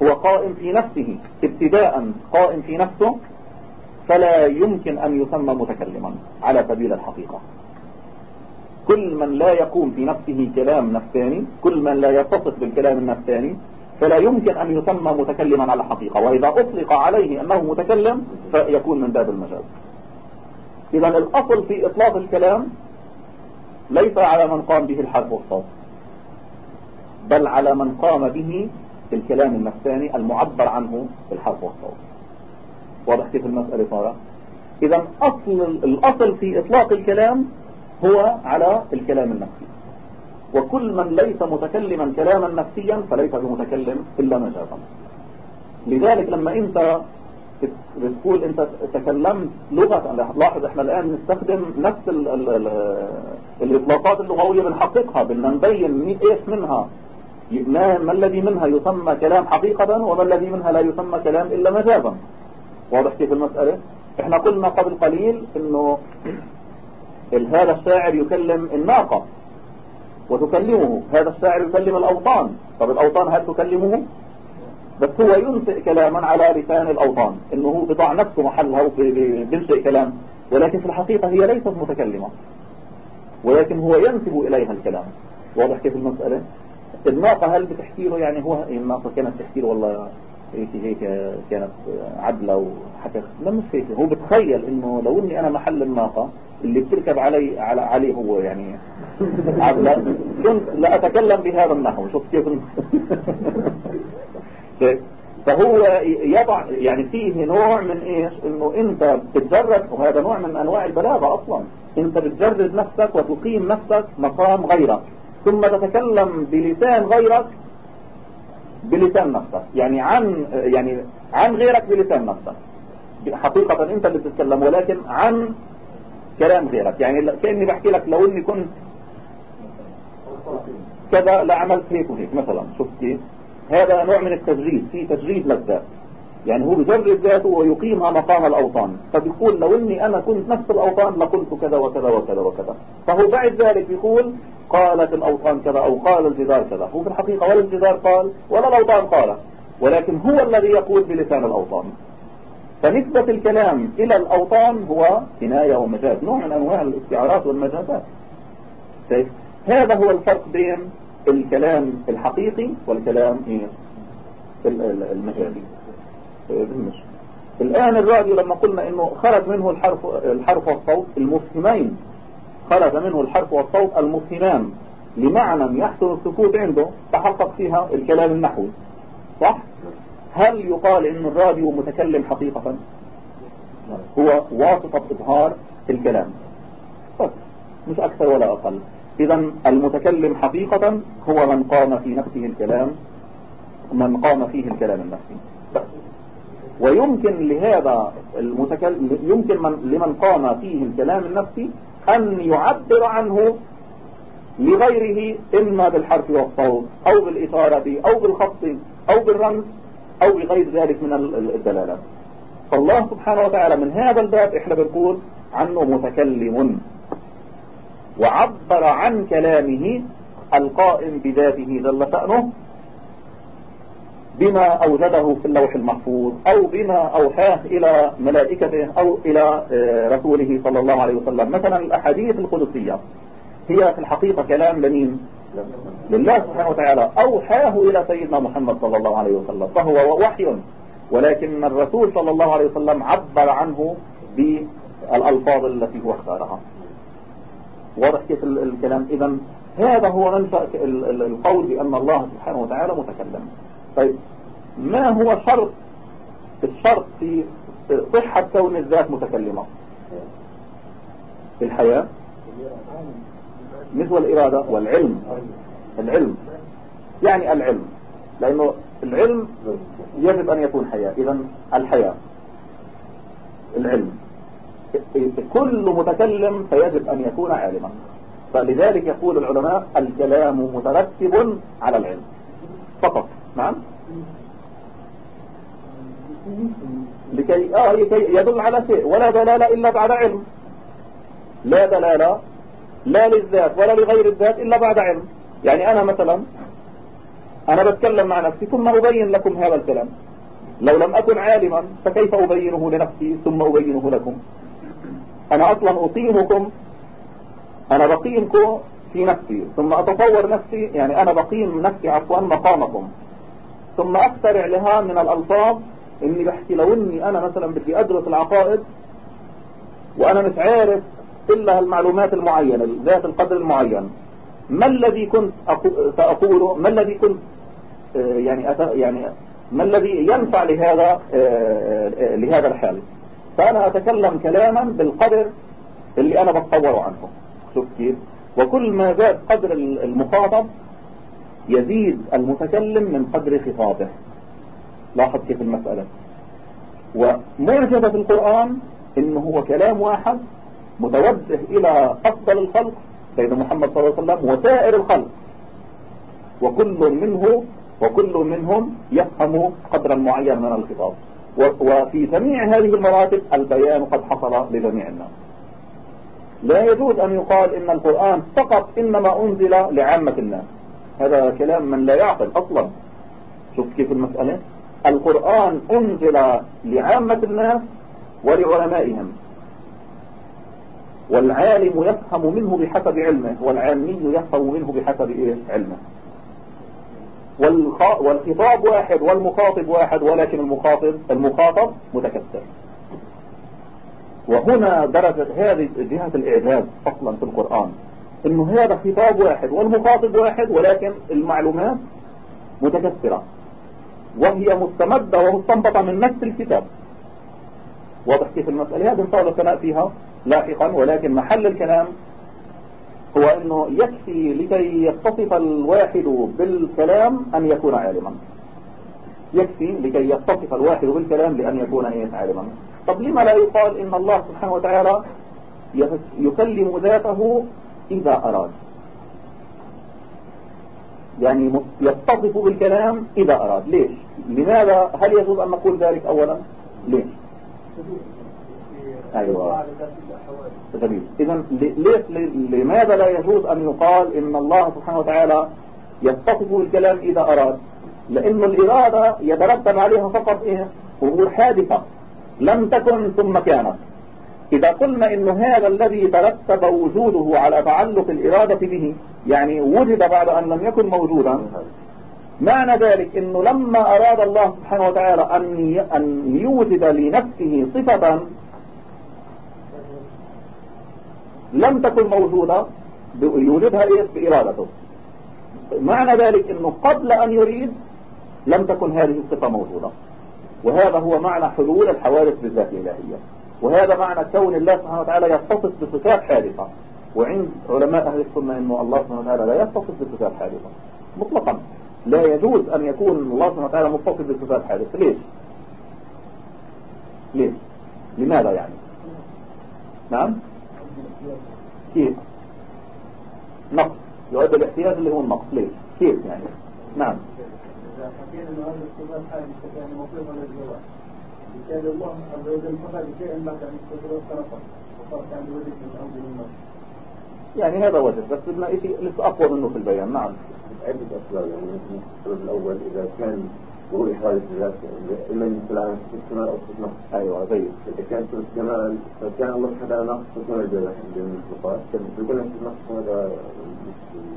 هو قائم في نفسه ابتداء قائم في نفسه فلا يمكن أن يسمى متكلما على سبيل الحقيقة. كل من لا يقوم في نفسه كلام نفساني كل من لا يتصف بالكلام النفساني فلا يمكن أن يسمى متكلما على الحقيقة. وإذا أطلق عليه أنه متكلم فيكون من باب المجاز. إذا الأصل في إطلاق الكلام ليس على من قام به الحرف والصوت بل على من قام به الكلام النفساني المعبر عنه بالحرف والصوت. واضح كيف المسألة صارت إذا أصل الأصل في إطلاق الكلام هو على الكلام النفسي. وكل من ليس متكلما كلاما نفسيا فليس بمتكلم إلا مجازا لذلك لما انت بتقول انت تكلمت لغة لاحظ إحنا الآن نستخدم نفس ال ال ال الإطلاقات اللغوية بنحققها بدنا نبين إيش منها. ما الذي منها يسمى كلام حقيقة وما الذي منها لا يسمى كلام إلا مجازا. واضح كيف المسألة؟ إحنا قلنا قبل قليل إنه هذا الشاعر يكلم الناقة وتكلمه. هذا الشاعر يكلم الأوطان. طب الأوطان هل تكلمه؟ بس هو ينشئ كلاما على لسان الأوطان إنه بضع نفسه محلها وبينشئ كلام ولكن في الحقيقة هي ليست متكلمة. ولكن هو ينسب إليها الكلام. واضح كيف المسألة؟ الناقة هل بتحكي له يعني هو الناقة كانت تحكي له والله هيك هيك كانت عدلة وحكى لا مش هيك. هو بتخيل إنه لو إني أنا محل الناقة اللي بتركب علي على عليه هو يعني عدلة كنت لا اتكلم بهذا النحو. شوف كيف فهو يضع يعني فيه نوع من إيش؟ إنه أنت بتجرد وهذا نوع من أنواع البلاغة أصلا. أنت بتجرد نفسك وتقيم نفسك مقام غيرك. ثم تتكلم بلسان غيرك بلسان نفسك. يعني عن يعني عن غيرك بلسان نفسك. حقيقة أنت اللي بتتكلم ولكن عن كلام غيرك. يعني كأني بحكي لك لو إني كنت كذا لعملت هيك وهيك مثلا. شفت كيف؟ هذا نوع من التجريد في تجريد للذات. يعني هو بجرد ذاته ويقيمها مقام الأوطان. فبيقول لو إني أنا كنت نفس الأوطان لقلت كذا وكذا وكذا وكذا. فهو بعد ذلك يقول قالت الأوطان كذا أو قال الجدار كذا. هو في الحقيقة ولا الجدار قال ولا الأوطان قال. ولكن هو الذي يقول بلسان الأوطان. فنسبة الكلام إلى الأوطان هو كناية ومجاز نوع من أنواع الاستعارات والمجازات. طيب، هذا هو الفرق بين الكلام الحقيقي والكلام إيه؟ المجازي الآن الراديو لما قلنا إنه خرج منه الحرف, الحرف والصوت المفهمين خرج منه الحرف والصوت المفهمان. لمعنى يحصل السكوت عنده تحقق فيها الكلام النحوي. صح؟ هل يقال إن الراديو متكلم حقيقة؟ هو واسطة إظهار الكلام. بس مش أكثر ولا أقل. إذا المتكلم حقيقة هو من قام في نفسه الكلام من قام فيه الكلام النفسي. ويمكن لهذا المتكلم يمكن من لمن قام فيه الكلام النفسي أن يعبر عنه لغيره إما بالحرف والصوت أو بالإشارة أو بالخط أو بالرمز أو بغير ذلك من الدلالات. فالله سبحانه وتعالى من هذا الباب إحنا بنقول عنه متكلم. وعبر عن كلامه القائم بذاته جل شأنه بما أوجده في اللوح المحفوظ أو بما أوحاه إلى ملائكته أو إلى آه، رسوله صلى الله عليه وسلم. مثلا الأحاديث القدسية هي في الحقيقة كلام لمين لله سبحانه وتعالى. أوحاه إلى سيدنا محمد صلى الله عليه وسلم فهو وحي. ولكن الرسول صلى الله عليه وسلم عبر عنه بالألفاظ التي هو اختارها. واضح كيف الكلام. إذا هذا هو منشأ القول بأن الله سبحانه وتعالى متكلم. طيب ما هو شرط؟ الشرط في صحة كون الذات متكلمة الحياة؟ مثل الإرادة والعلم. العلم. يعني العلم. لأنه العلم يجب أن يكون حياة. إذا الحياة. العلم. كل متكلم فيجب أن يكون عالما. فلذلك يقول العلماء الكلام مترتب على العلم. فقط. نعم. لكي, آه لكي يدل على شيء. ولا دلالة إلا بعد علم. لا دلالة لا للذات ولا لغير الذات إلا بعد علم. يعني أنا مثلا أنا بتكلم مع نفسي ثم أبين لكم هذا الكلام. لو لم أكن عالما فكيف أبينه لنفسي ثم أبينه لكم؟ أنا أصلا أقيمكم أنا بقيمكم في نفسي ثم أتصور نفسي يعني أنا بقيم نفسي عفوا مقامكم. ثم أخترع لها من الألفاظ إني بحكي لو إني أنا مثلا بدي أدرس العقائد وأنا مش عارف إلا المعلومات المعينة ذات القدر المعين. ما الذي كنت سأقوله؟ ما الذي كنت آه، يعني يعني ما الذي ينفع لهذا آه، آه، لهذا الحال؟ فأنا أتكلم كلاما بالقدر اللي أنا بتصور عنه. شوف كيف. وكل ما زاد قدر المخاطب يزيد المتكلم من قدر خطابه لاحظ كيف المسألة. ومعجبة القرآن إنه هو كلام واحد متوجه إلى أفضل الخلق سيدنا محمد صلى الله عليه وسلم وسائر الخلق. وكل منه وكل منهم يفهم قدرا معين من الخطاب وفي جميع هذه المراتب البيان قد حصل لجميع الناس. لا يجوز أن يقال إن القرآن فقط إنما أنزل لعامة الناس. هذا كلام من لا يعقل أصلا. شوف كيف المسألة. القرآن أنزل لعامة الناس ولعلمائهم. والعالم يفهم منه بحسب علمه والعامي يفهم منه بحسب علمه. والخطاب واحد والمخاطب واحد ولكن المخاطب المخاطب متكثر وهنا درجة هذه جهة الإعجاز أصلا في القرآن إنه هذا خطاب واحد والمخاطب واحد ولكن المعلومات متكثرة وهي مستمدة ومستنبطة من نفس الكتاب. واضح كيف المسألة؟ هذه الثناء فيها لاحقا ولكن محل الكلام هو أنه يكفي لكي يتصف الواحد بالكلام أن يكون عالما. يكفي لكي يتصف الواحد بالكلام لأن يكون إيه؟ عالما. طب لما لا يقال إن الله سبحانه وتعالى يكلم ذاته إذا أراد؟ يعني يتصف بالكلام إذا أراد. ليش؟ لماذا؟ هل يجوز أن نقول ذلك أولا؟ ليش؟ أيوة. جميل. إذا لماذا لا يجوز أن يقال إن الله سبحانه وتعالى يتصف بالكلام إذا أراد؟ لأن الإرادة يترتب عليها فقط إيه؟ أمور حادثة. لم تكن ثم كانت. إذا قلنا إن هذا الذي ترتب وجوده على تعلق الإرادة به يعني وجد بعد أن لم يكن موجودا معنى ذلك أنه لما أراد الله سبحانه وتعالى أن يوجد لنفسه صفة لم تكن موجودة يوجدها إيه بإرادته معنى ذلك أنه قبل أن يريد لم تكن هذه الصفة موجودة. وهذا هو معنى حلول الحوادث بالذات الإلهية. وهذا معنى كون الله سبحانه وتعالى يتصف بصفات حادثة. وعند علماء أهل السنة أنه الله سبحانه وتعالى لا يتصف بصفات حادثة. مطلقا. لا يجوز أن يكون الله سبحانه وتعالى متصف بصفات حادثة. ليش؟ ليش؟ لماذا يعني؟ نعم؟ كيف؟ نقص. يؤدي الاحتياج اللي هو النقص. ليش؟ كيف يعني؟ نعم. إذا حكينا أن هذا الاستثناء حال يعني مطلق على الجواب بالتالي الله عز وجل فقد شيئا بعد أن يستثنى طرفا وصار كان بوجه من الأرض للنص يعني هذا وجه بس بدنا شيء لسه أقوى منه في البيان. نعم. عدة أسباب يعني السبب الأول إذا كان إما يدخل على استثمار أو استثمار أيوة زي إذا كان في الكمال فكان الله سبحانه وتعالى ناقص استثمار الجبل عند المخلوقات بيكون النقص هذا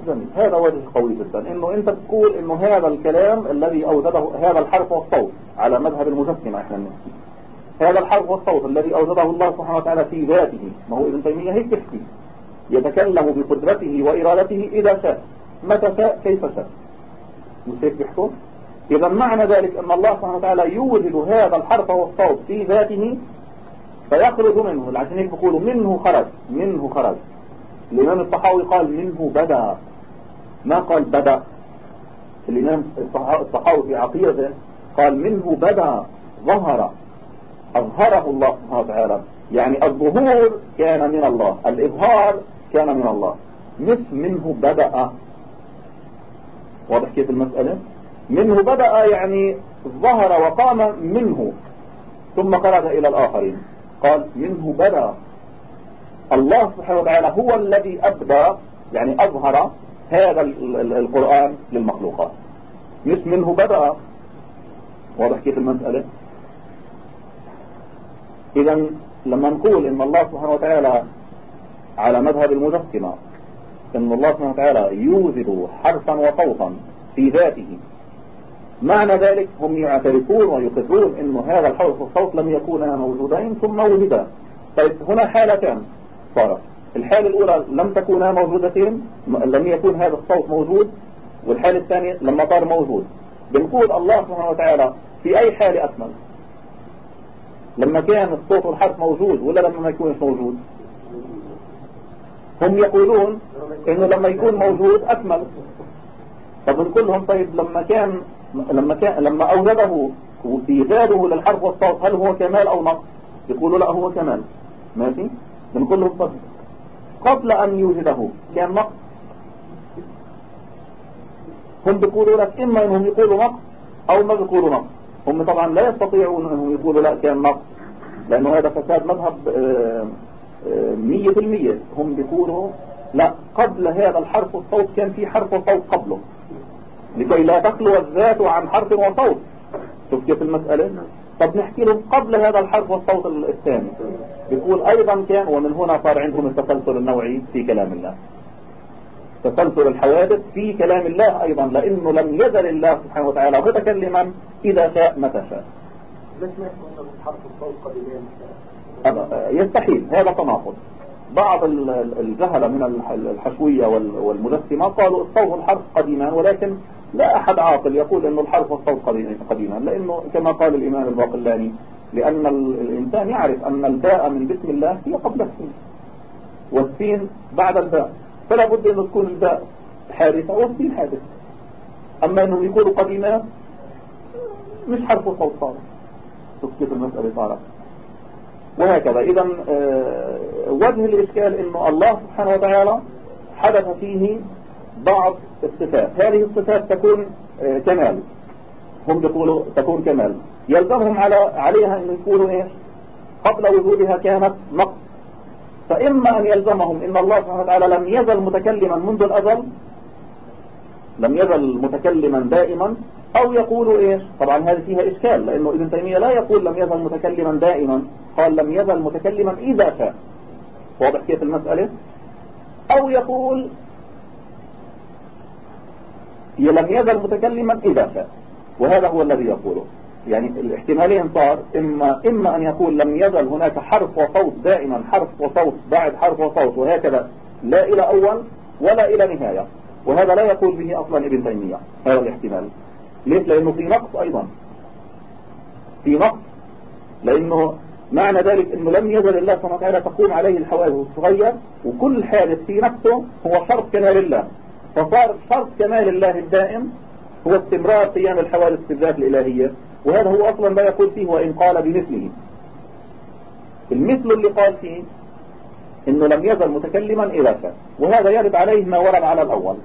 جميل. هذا وجه قوي جدا. إنه أنت بتقول إنه هذا الكلام الذي أوجده هذا الحرف والصوت على مذهب المجسمة إحنا نحكي هذا الحرف والصوت الذي أوجده الله سبحانه وتعالى في ذاته. ما هو ابن تيمية؟ هيك بيحكي يتكلم بقدرته وإرادته إذا شاء. متى شاء؟ كيف شاء؟ مش هيك بيحكوا إذا معنى ذلك أن الله سبحانه وتعالى يوجد هذا الحرف والصوت في ذاته فيخرج منه. عشان هيك بيقولوا منه خرج منه خرج. الإمام الطحاوي قال منه بدأ. ما قال بدأ. الإمام الطحاوي في عقيدة قال منه بدأ ظهر. أظهره الله سبحانه وتعالى. يعني الظهور كان من الله الإظهار كان من الله. مش منه بدأ. واضح كيف المسألة؟ منه بدأ يعني ظهر وقام منه ثم خرج إلى الآخرين. قال منه بدأ. الله سبحانه وتعالى هو الذي أبدى يعني أظهر هذا القرآن للمخلوقات. مش منه بدأ. واضح كيف المسألة؟ إذا لما نقول إن الله سبحانه وتعالى على مذهب المجسمة إن الله سبحانه وتعالى يوجد حرفا وصوتا في ذاته معنى ذلك هم يعترفون ويقرون إن هذا الحرف والصوت لم يكونا موجودين ثم وجدا طيب هنا حالتان. صارت الحالة الأولى لم تكونا موجودتين لم يكون هذا الصوت موجود والحالة الثانية لما صار موجود. بنقول الله سبحانه وتعالى في أي حالة أكمل. لما كان الصوت والحرف موجود ولا لما ما يكونش موجود؟ هم يقولون إنه لما يكون موجود أكمل. طب نقول لهم طيب لما كان لما كان لما أوجده إيجاده للحرف والصوت هل هو كمال أو نقص؟ يقولوا لا هو كمال. ماشي؟ بنقول لهم طب قبل أن يوجده كان نقص. هم بيقولوا لك إما إنهم يقولوا نقص أو ما بيقولوا نقص. هم طبعا لا يستطيعون إنهم يقولوا لا كان نقص. لأنه هذا فساد مذهب آه، آه، مية في المية. هم بيقولوا لا قبل هذا الحرف والصوت كان في حرف وصوت قبله. لكي لا تخلو الذات عن حرف وصوت. شوف كيف المسألة؟ طب نحكي لهم قبل هذا الحرف والصوت الثاني. بيقول أيضا كان ومن هنا صار عندهم التسلسل النوعي في كلام الله. تسلسل الحوادث في كلام الله أيضا لأنه لم يزل الله سبحانه وتعالى متكلما إذا شاء متى شاء. يستحيل. هذا تناقض. بعض الجهلة من الحشوية والمجسمة قالوا الصوت والحرف قديما ولكن لا أحد عاقل يقول أن الحرف والصوت قديما لأنه كما قال الإمام الباقلاني لأن الإنسان يعرف أن الباء من بسم الله هي قبل السين والسين بعد الباء فلا بد أن تكون الباء حادثة والسين حادثة. أما أنهم يكونوا قديمات مش حرف صوت صار. كيف المسألة صارت. وهكذا. إذا آه، وجه الإشكال أنه الله سبحانه وتعالى حدث فيه بعض الصفات. هذه الصفات تكون آه، كمال. هم بيقولوا تكون كمال. يلزمهم على عليها أن يكونوا إيش؟ قبل وجودها كانت نقص. فإما أن يلزمهم إن الله سبحانه وتعالى لم يزل متكلما منذ الأزل لم يزل متكلما دائما أو يقولوا إيش؟ طبعا هذه فيها إشكال لأنه ابن تيمية لا يقول لم يزل متكلما دائما. قال لم يزل متكلما إذا شاء. واضح كيف المسألة؟ أو يقول لم يزل متكلما إذا شاء. وهذا هو الذي يقوله. يعني الاحتمالين صار إما, إما أن يقول لم يزل هناك حرف وصوت دائما حرف وصوت بعد حرف وصوت وهكذا. لا إلى أول ولا إلى نهاية. وهذا لا يقول به أصلا ابن تيمية هذا الاحتمال. ليش؟ لأنه في نقص أيضا. في نقص. لأنه معنى ذلك أنه لم يزل الله سبحانه وتعالى تقوم عليه الحوادث الصغير وكل حادث في نفسه هو شرط كمال الله فصار شرط كمال الله الدائم هو استمرار قيام الحوادث في الذات الإلهية وهذا هو أصلا ما يقول فيه وإن قال بمثله. المثل اللي قال فيه إنه لم يزل متكلما إذا شاء وهذا يرد عليه ما ورد على الأول.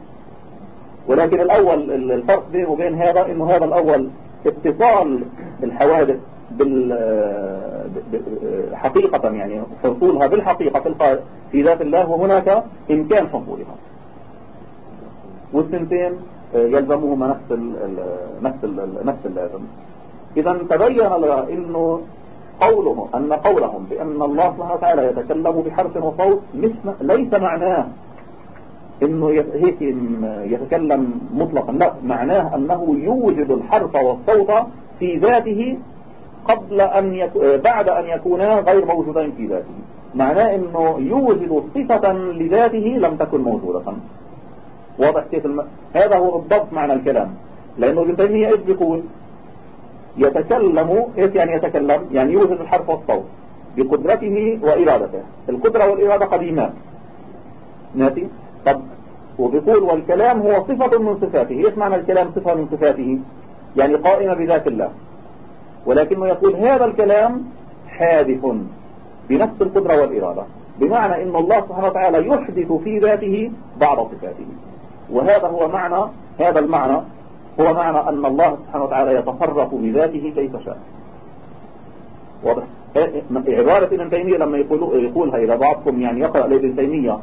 ولكن الأول الفرق بينه وبين هذا إنه هذا الأول اتصال الحوادث بال حقيقة يعني حصولها بالحقيقة في في ذات الله وهناك إمكان حصولها. والسنتين يلزمهما نفس نفس نفس اللازم. إذا تبين إنه قوله أن قولهم بأن الله سبحانه وتعالى يتكلم بحرف وصوت ليس معناه إنه هيك يتكلم مطلقا. لا معناه أنه يوجد الحرف والصوت في ذاته قبل أن يكو بعد أن يكونا غير موجودين في ذاته. معناه إنه يوجد صفة لذاته لم تكن موجودة. واضح كيف الم... هذا هو بالضبط معنى الكلام. لأنه ابن تيمية إيش بيقول؟ يتكلم إيش يعني يتكلم؟ يعني يوجد الحرف والصوت بقدرته وإرادته. القدرة والإرادة قديمات ماشي طب وبيقول والكلام هو صفة من صفاته. إيش معنى الكلام صفة من صفاته؟ يعني قائمة بذات الله. ولكنه يقول هذا الكلام حادث بنفس القدرة والإرادة. بمعنى إن الله سبحانه وتعالى يحدث في ذاته بعض صفاته. وهذا هو معنى هذا المعنى هو معنى أن الله سبحانه وتعالى يتصرف بذاته كيف شاء. واضح؟ عبارة ابن تيمية لما يقول يقولها إذا بعضكم يعني يقرأ لابن تيمية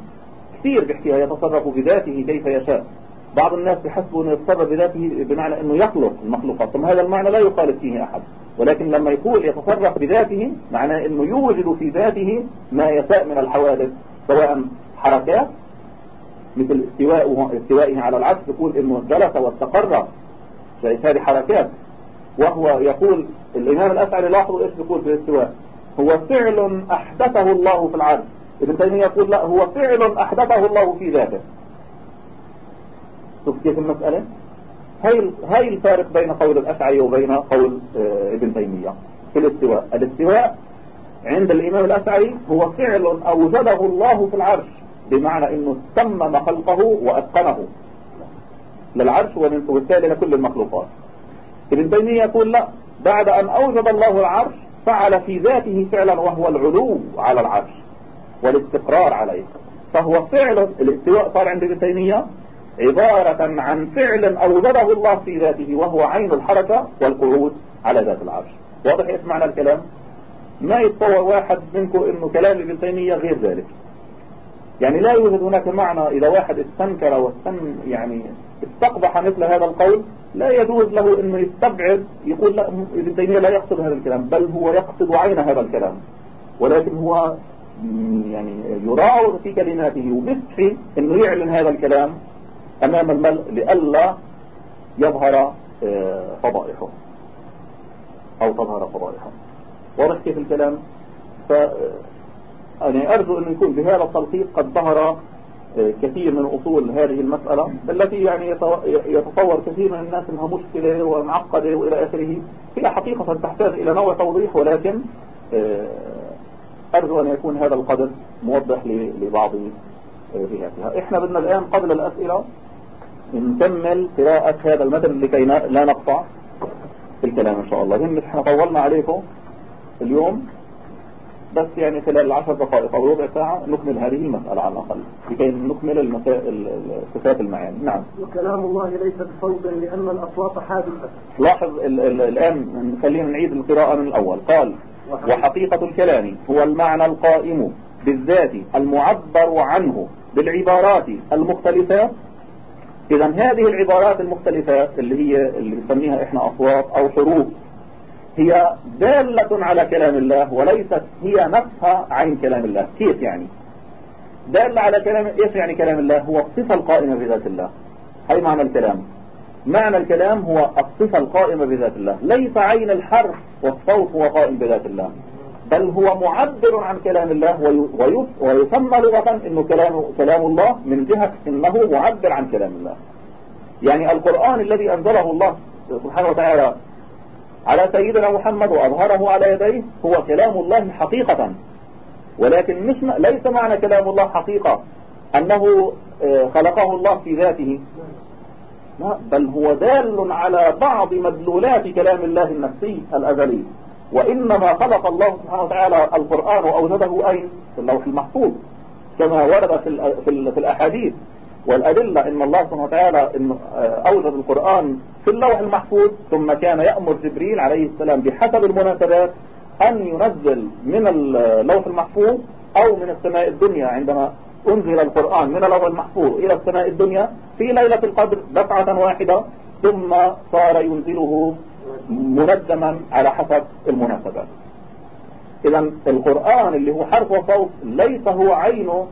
كثير بيحكيها يتصرف بذاته كيف يشاء. بعض الناس بحسبوا أنه يتصرف بذاته بمعنى أنه يخلق المخلوقات ثم هذا المعنى لا يخالف فيه أحد. ولكن لما يقول يتصرف بذاته معناه أنه يوجد في ذاته ما يشاء من الحوادث سواء حركات مثل استواء استوائه على العرش يقول انه جلس واستقر هذه حركات. وهو يقول الإمام الاشعري لاحظوا إيش يقول في الاستواء؟ هو فعل أحدثه الله في العرش ابن تيمية يقول لا هو فعل أحدثه الله في ذاته. شوف كيف المسألة؟ هاي هاي الفارق بين قول الأشعري وبين قول آه، ابن تيمية في الاستواء. الاستواء عند الإمام الأشعري هو فعل أوجده الله في العرش. بمعنى إنه تمم خلقه وأتقنه. للعرش وبالتالي لكل المخلوقات. ابن تيمية يقول لا بعد أن اوجد الله العرش فعل في ذاته فعلا وهو العلو على العرش والاستقرار عليه. فهو فعل الاستواء صار عند ابن تيمية عبارة عن فعل أوجده الله في ذاته وهو عين الحركة والقعود على ذات العرش. واضح إيش معنى الكلام؟ ما يتصور واحد منكم إنه كلام ابن تيمية غير ذلك. يعني لا يوجد هناك معنى إذا واحد استنكر واستن يعني استقبح مثل هذا القول لا يجوز له إنه يستبعد يقول لا ابن تيمية لا يقصد هذا الكلام بل هو يقصد عين هذا الكلام. ولكن هو يعني يراعي في كلماته وبيستحي انه يعلن هذا الكلام أمام الملء لئلا يظهر آه، فضائحه أو تظهر فضائحه. واضح كيف الكلام؟ ف أنا أرجو أن يكون بهذا التلخيص قد ظهر آه، كثير من أصول هذه المسألة التي يعني يتصور كثير من الناس أنها مشكلة ومعقدة وإلى آخره. هي حقيقة تحتاج إلى نوع توضيح ولكن آه، أرجو أن يكون هذا القدر موضح لبعض جهاتها إحنا بدنا الآن قبل الأسئلة نكمل قراءة هذا المتن لكي لا نقطع في الكلام إن شاء الله. هم إحنا طولنا عليكم اليوم. بس يعني خلال العشر دقائق أو ربع ساعة نكمل هذه المسألة على الأقل لكي نكمل المسائل صفات المعاني. نعم. وكلام الله ليس بصوت لأن الأصوات حادثة لاحظ ال ال الآن خلينا نعيد القراءة من الأول. قال وحقيقة. الكلام هو المعنى القائم بالذات المعبر عنه بالعبارات المختلفات إذا هذه العبارات المختلفات اللي هي اللي بنسميها إحنا أصوات أو حروف هي دالة على كلام الله وليست هي نفسها عين كلام الله. كيف يعني؟ دالة على كلام إيش يعني كلام الله؟ هو الصفة القائمة بذات الله. هي معنى الكلام. معنى الكلام هو الصفة القائمة بذات الله. ليس عين الحرف والصوت هو قائم بذات الله. بل هو معبر عن كلام الله ويسمى لغة إنه كلام, كلام الله من جهة إنه معبر عن كلام الله. يعني القرآن الذي أنزله الله سبحانه وتعالى على سيدنا محمد وأظهره على يديه هو كلام الله حقيقة. ولكن مش ليس معنى كلام الله حقيقة أنه آه، خلقه الله في ذاته. لا بل هو دال على بعض مدلولات كلام الله النفسي الأزلي. وإنما خلق الله سبحانه وتعالى القرآن وأوجده أين في اللوح المحفوظ كما ورد في في الأحاديث. والأدلة إن الله سبحانه وتعالى إن أوجد القرآن في اللوح المحفوظ ثم كان يأمر جبريل عليه السلام بحسب المناسبات أن ينزل من اللوح المحفوظ أو من السماء الدنيا. عندما أنزل القرآن من اللوح المحفوظ إلى السماء الدنيا في ليلة القدر دفعة واحدة ثم صار ينزله منجما على حسب المناسبات. إذا القرآن اللي هو حرف وصوت ليس هو عينه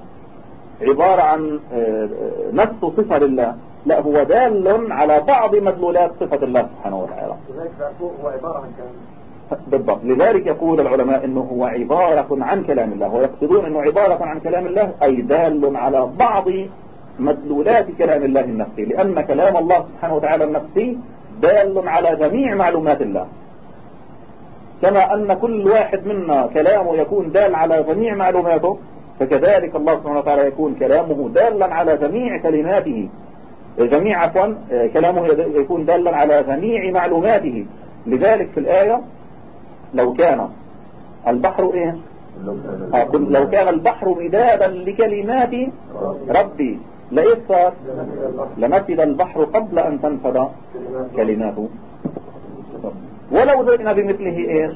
عبارة عن آه، نفس صفة لله. لا هو دال على بعض مدلولات صفة الله سبحانه وتعالى. هو عبارة عن كلام. بالضبط. لذلك يقول العلماء إنه هو عبارة عن كلام الله ويقصدون إنه عبارة عن كلام الله أي دال على بعض مدلولات كلام الله النفسي. لأن كلام الله سبحانه وتعالى النفسي دال على جميع معلومات الله. كما أن كل واحد منا كلامه يكون دال على جميع معلوماته فكذلك الله سبحانه وتعالى يكون كلامه دالا على جميع كلماته. جميع عفوا كلامه يكون دالا على جميع معلوماته. لذلك في الآية لو كان البحر إيه؟ لو كان البحر مدادا لكلمات ربي صار لنفد البحر قبل أن تنفد كلماته. ولو جئنا بمثله إيش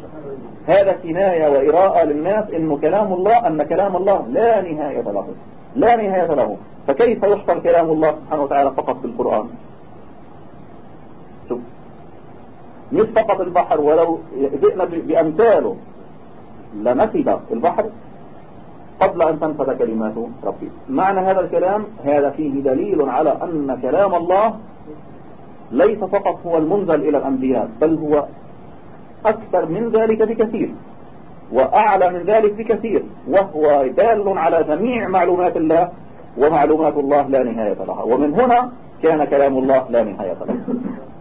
هذا كناية وإراءة للناس إنه كلام الله أن كلام الله لا نهاية له. لا نهاية له. فكيف يحصل كلام الله سبحانه وتعالى فقط في القرآن؟ شوف. مش فقط البحر ولو جئنا بأمثاله لنفد البحر قبل أن تنفذ كلمات ربي. معنى هذا الكلام هذا فيه دليل على أن كلام الله ليس فقط هو المنزل إلى الأنبياء بل هو أكثر من ذلك بكثير وأعلى من ذلك بكثير وهو دال على جميع معلومات الله ومعلومات الله لا نهاية لها. ومن هنا كان كلام الله لا نهاية له.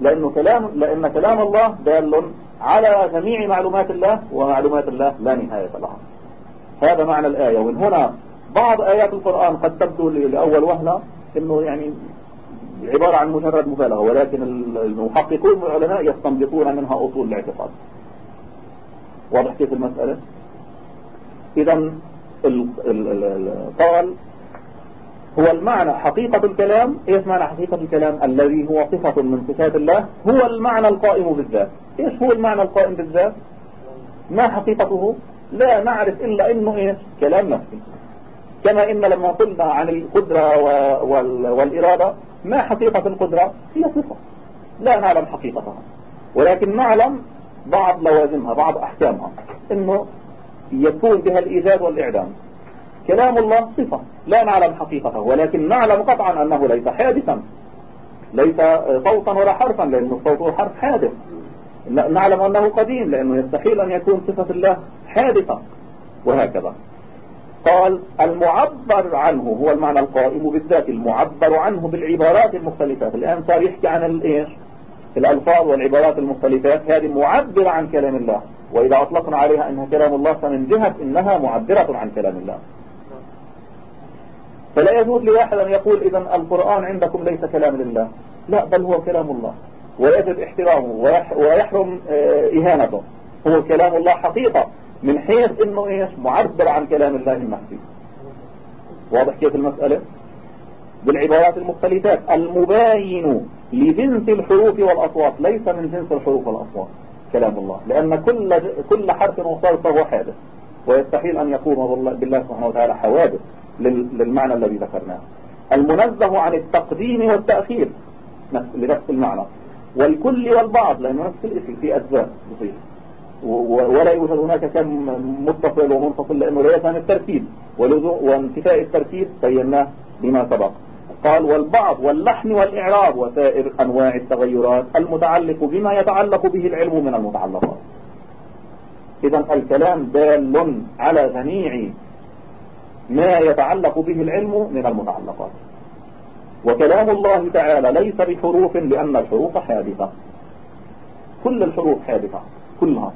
لأنه كلام لأن كلام الله دال على جميع معلومات الله ومعلومات الله لا نهاية لها. هذا معنى الآية. ومن هنا بعض آيات القرآن قد تبدو لأول وهلة أنه يعني عبارة عن مجرد مبالغة ولكن المحققون والعلماء يستنبطون منها أصول الاعتقاد. واضح كيف المسألة؟ إذا قال هو المعنى حقيقة الكلام إيش معنى حقيقة الكلام؟ الذي هو صفة من صفات الله هو المعنى القائم بالذات. إيش هو المعنى القائم بالذات؟ ما حقيقته؟ لا نعرف إلا إنه إيش؟ كلام نفسي. كما إن لما قلنا عن القدرة والإرادة ما حقيقة القدرة؟ هي صفة. لا نعلم حقيقتها. ولكن نعلم بعض لوازمها بعض أحكامها. إنه يكون بها الإيجاد والإعدام. كلام الله صفة. لا نعلم حقيقته ولكن نعلم قطعا أنه ليس حادثا. ليس صوتا ولا حرفا لأن الصوت والحرف حادث. نعلم أنه قديم لأنه يستحيل أن يكون صفة الله حادثة. وهكذا. قال المعبر عنه هو المعنى القائم بالذات المعبر عنه بالعبارات المختلفات الآن صار يحكي عن الإيش الألفاظ والعبارات المختلفات هذه معبرة عن كلام الله. وإذا أطلقنا عليها أنها كلام الله فمن جهة إنها معبرة عن كلام الله. فلا يجوز لواحد أن يقول إذا القرآن عندكم ليس كلام لله. لا بل هو كلام الله. ويجب احترامه ويحرم آه، إهانته. هو كلام الله حقيقة. من حيث إنه إيش معبر عن كلام الله المحسي واضح كيف المسألة؟ بالعبارات المختلفات. المباين لجنس الحروف والأصوات. ليس من جنس الحروف والأصوات كلام الله. لأن كل كل حرف مختلف فهو حادث. ويستحيل أن يكون بالله سبحانه وتعالى حوادث للمعنى الذي ذكرناه. المنزه عن التقديم والتأخير. لنفس المعنى. والكل والبعض لأنه نفس الاسم في أجزاء. بصير ولا يوجد هناك كم متصل ومنفصل لأنه لا يفهم الترتيب. وانتفاء الترتيب بيناه بما سبق. قال والبعض واللحن والإعراب وسائر أنواع التغيرات المتعلق بما يتعلق به العلم من المتعلقات. إذا الكلام دال على جميع ما يتعلق به العلم من المتعلقات. وكلام الله تعالى ليس بحروف لأن الحروف حادثة. كل الحروف حادثة. كلها.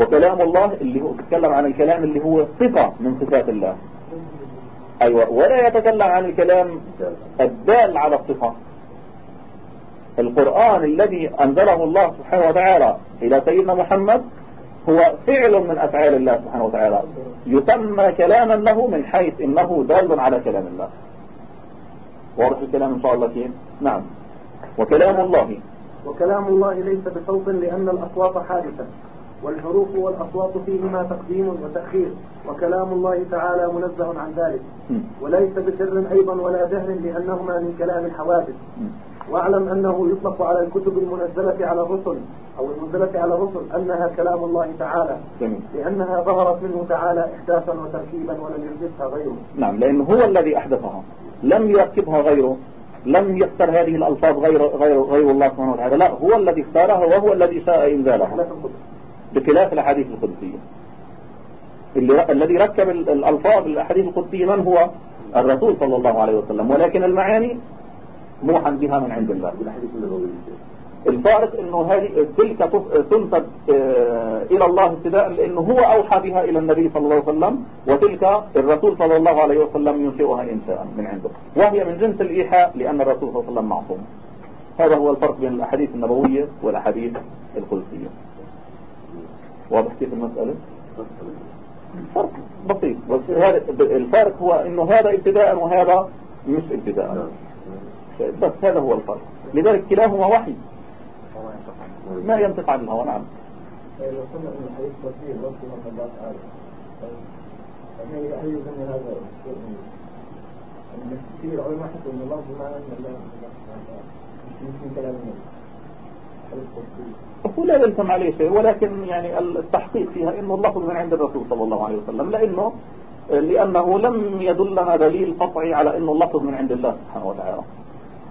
وكلام الله اللي هو بيتكلم عن الكلام اللي هو صفة من صفات الله. أيوة ولا يتكلم عن الكلام الدال على الصفة. القرآن الذي أنزله الله سبحانه وتعالى إلى سيدنا محمد هو فعل من أفعال الله سبحانه وتعالى. يسمى كلاما له من حيث إنه دال على كلام الله. واضح الكلام إن شاء الله كيف؟ نعم. وكلام الله. وكلام الله ليس بصوت لأن الأصوات حادثة. والحروف والأصوات فيهما تقديم وتأخير وكلام الله تعالى منزه عن ذلك. وليس بسر أيضا ولا جهر لأنهما من كلام الحوادث. واعلم أنه يطلق على الكتب المنزلة على الرسل أو المنزلة على الرسل أنها كلام الله تعالى. لأنها ظهرت منه تعالى إحداثا وتركيبا ولم يحدثها غيره. نعم لأنه هو الذي أحدثها. لم يركبها غيره. لم يختر هذه الألفاظ غير غير غير الله سبحانه وتعالى. لا هو الذي اختارها وهو الذي شاء إنزالها. بخلاف الأحاديث القدسية. اللي الذي ركب الألفاظ الأحاديث القدسية من هو؟ الرسول صلى الله عليه وسلم. ولكن المعاني موحى بها من عند الله. الفارق إنه هذه تلك تنسب آه، إلى الله ابتداء لأنه هو أوحى بها إلى النبي صلى الله عليه وسلم وتلك الرسول صلى الله عليه وسلم ينشئها انشاء من عنده. وهي من جنس الإيحاء لأن الرسول صلى الله عليه وسلم معصوم. هذا هو الفرق بين الأحاديث النبوية والأحاديث القدسية. واضح كيف المسألة؟ فرق بسيط. بس هذا الفارق هو إنه هذا ابتداء وهذا مش ابتداء. بس هذا هو الفرق. لذلك كلاهما وحي. ما ينطق عن الهوى نعم. كثير العلماء حكوا إن الله بمعنى إن الله مش من كلام هو لا يلزم عليه شيء ولكن يعني التحقيق فيها إنه اللفظ من عند الرسول صلى الله عليه وسلم لأنه لأنه لم يدلنا دليل قطعي على إنه اللفظ من عند الله سبحانه وتعالى.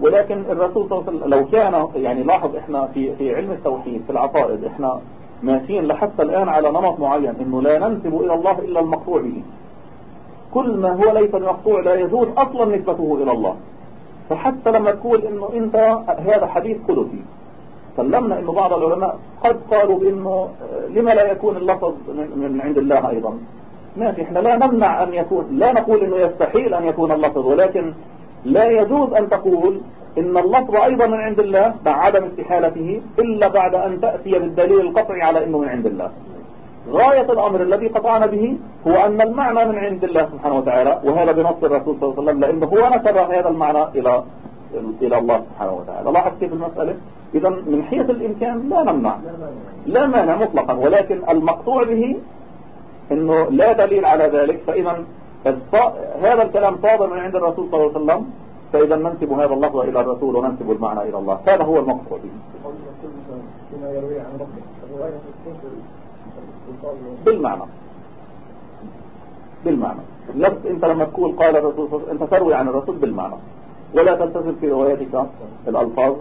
ولكن الرسول صلى الله عليه وسلم لو كان يعني لاحظ إحنا في في علم التوحيد في العقائد إحنا ماشيين لحتى الآن على نمط معين إنه لا ننسب إلى الله إلا المقطوع به. كل ما هو ليس المقطوع لا يجوز أصلا نسبته إلى الله. فحتى لما تقول إنه أنت هذا حديث قدسي. سلمنا إنه بعض العلماء قد قالوا بإنه لما لا يكون اللفظ من عند الله أيضا. ماشي إحنا لا نمنع أن يكون لا نقول إنه يستحيل أن يكون اللفظ ولكن لا يجوز أن تقول إن اللفظ أيضا من عند الله مع عدم استحالته إلا بعد أن تأتي بالدليل القطعي على أنه من عند الله. غاية الأمر الذي قطعنا به هو أن المعنى من عند الله سبحانه وتعالى وهذا بنص الرسول صلى الله عليه وسلم لأنه هو نسب هذا المعنى إلى إلى الله سبحانه وتعالى. لاحظ كيف المسألة؟ إذا من حيث الإمكان لا نمنع لا مانع مطلقا. ولكن المقطوع به أنه لا دليل على ذلك. فإذا هذا الكلام صادر من عند الرسول صلى الله عليه وسلم. فإذا ننسب هذا اللفظ إلى الرسول وننسب المعنى إلى الله. هذا هو المقصود بالمعنى. بالمعنى. نفس أنت لما تقول قال الرسول أنت تروي عن الرسول بالمعنى. ولا تلتزم في روايتك الألفاظ.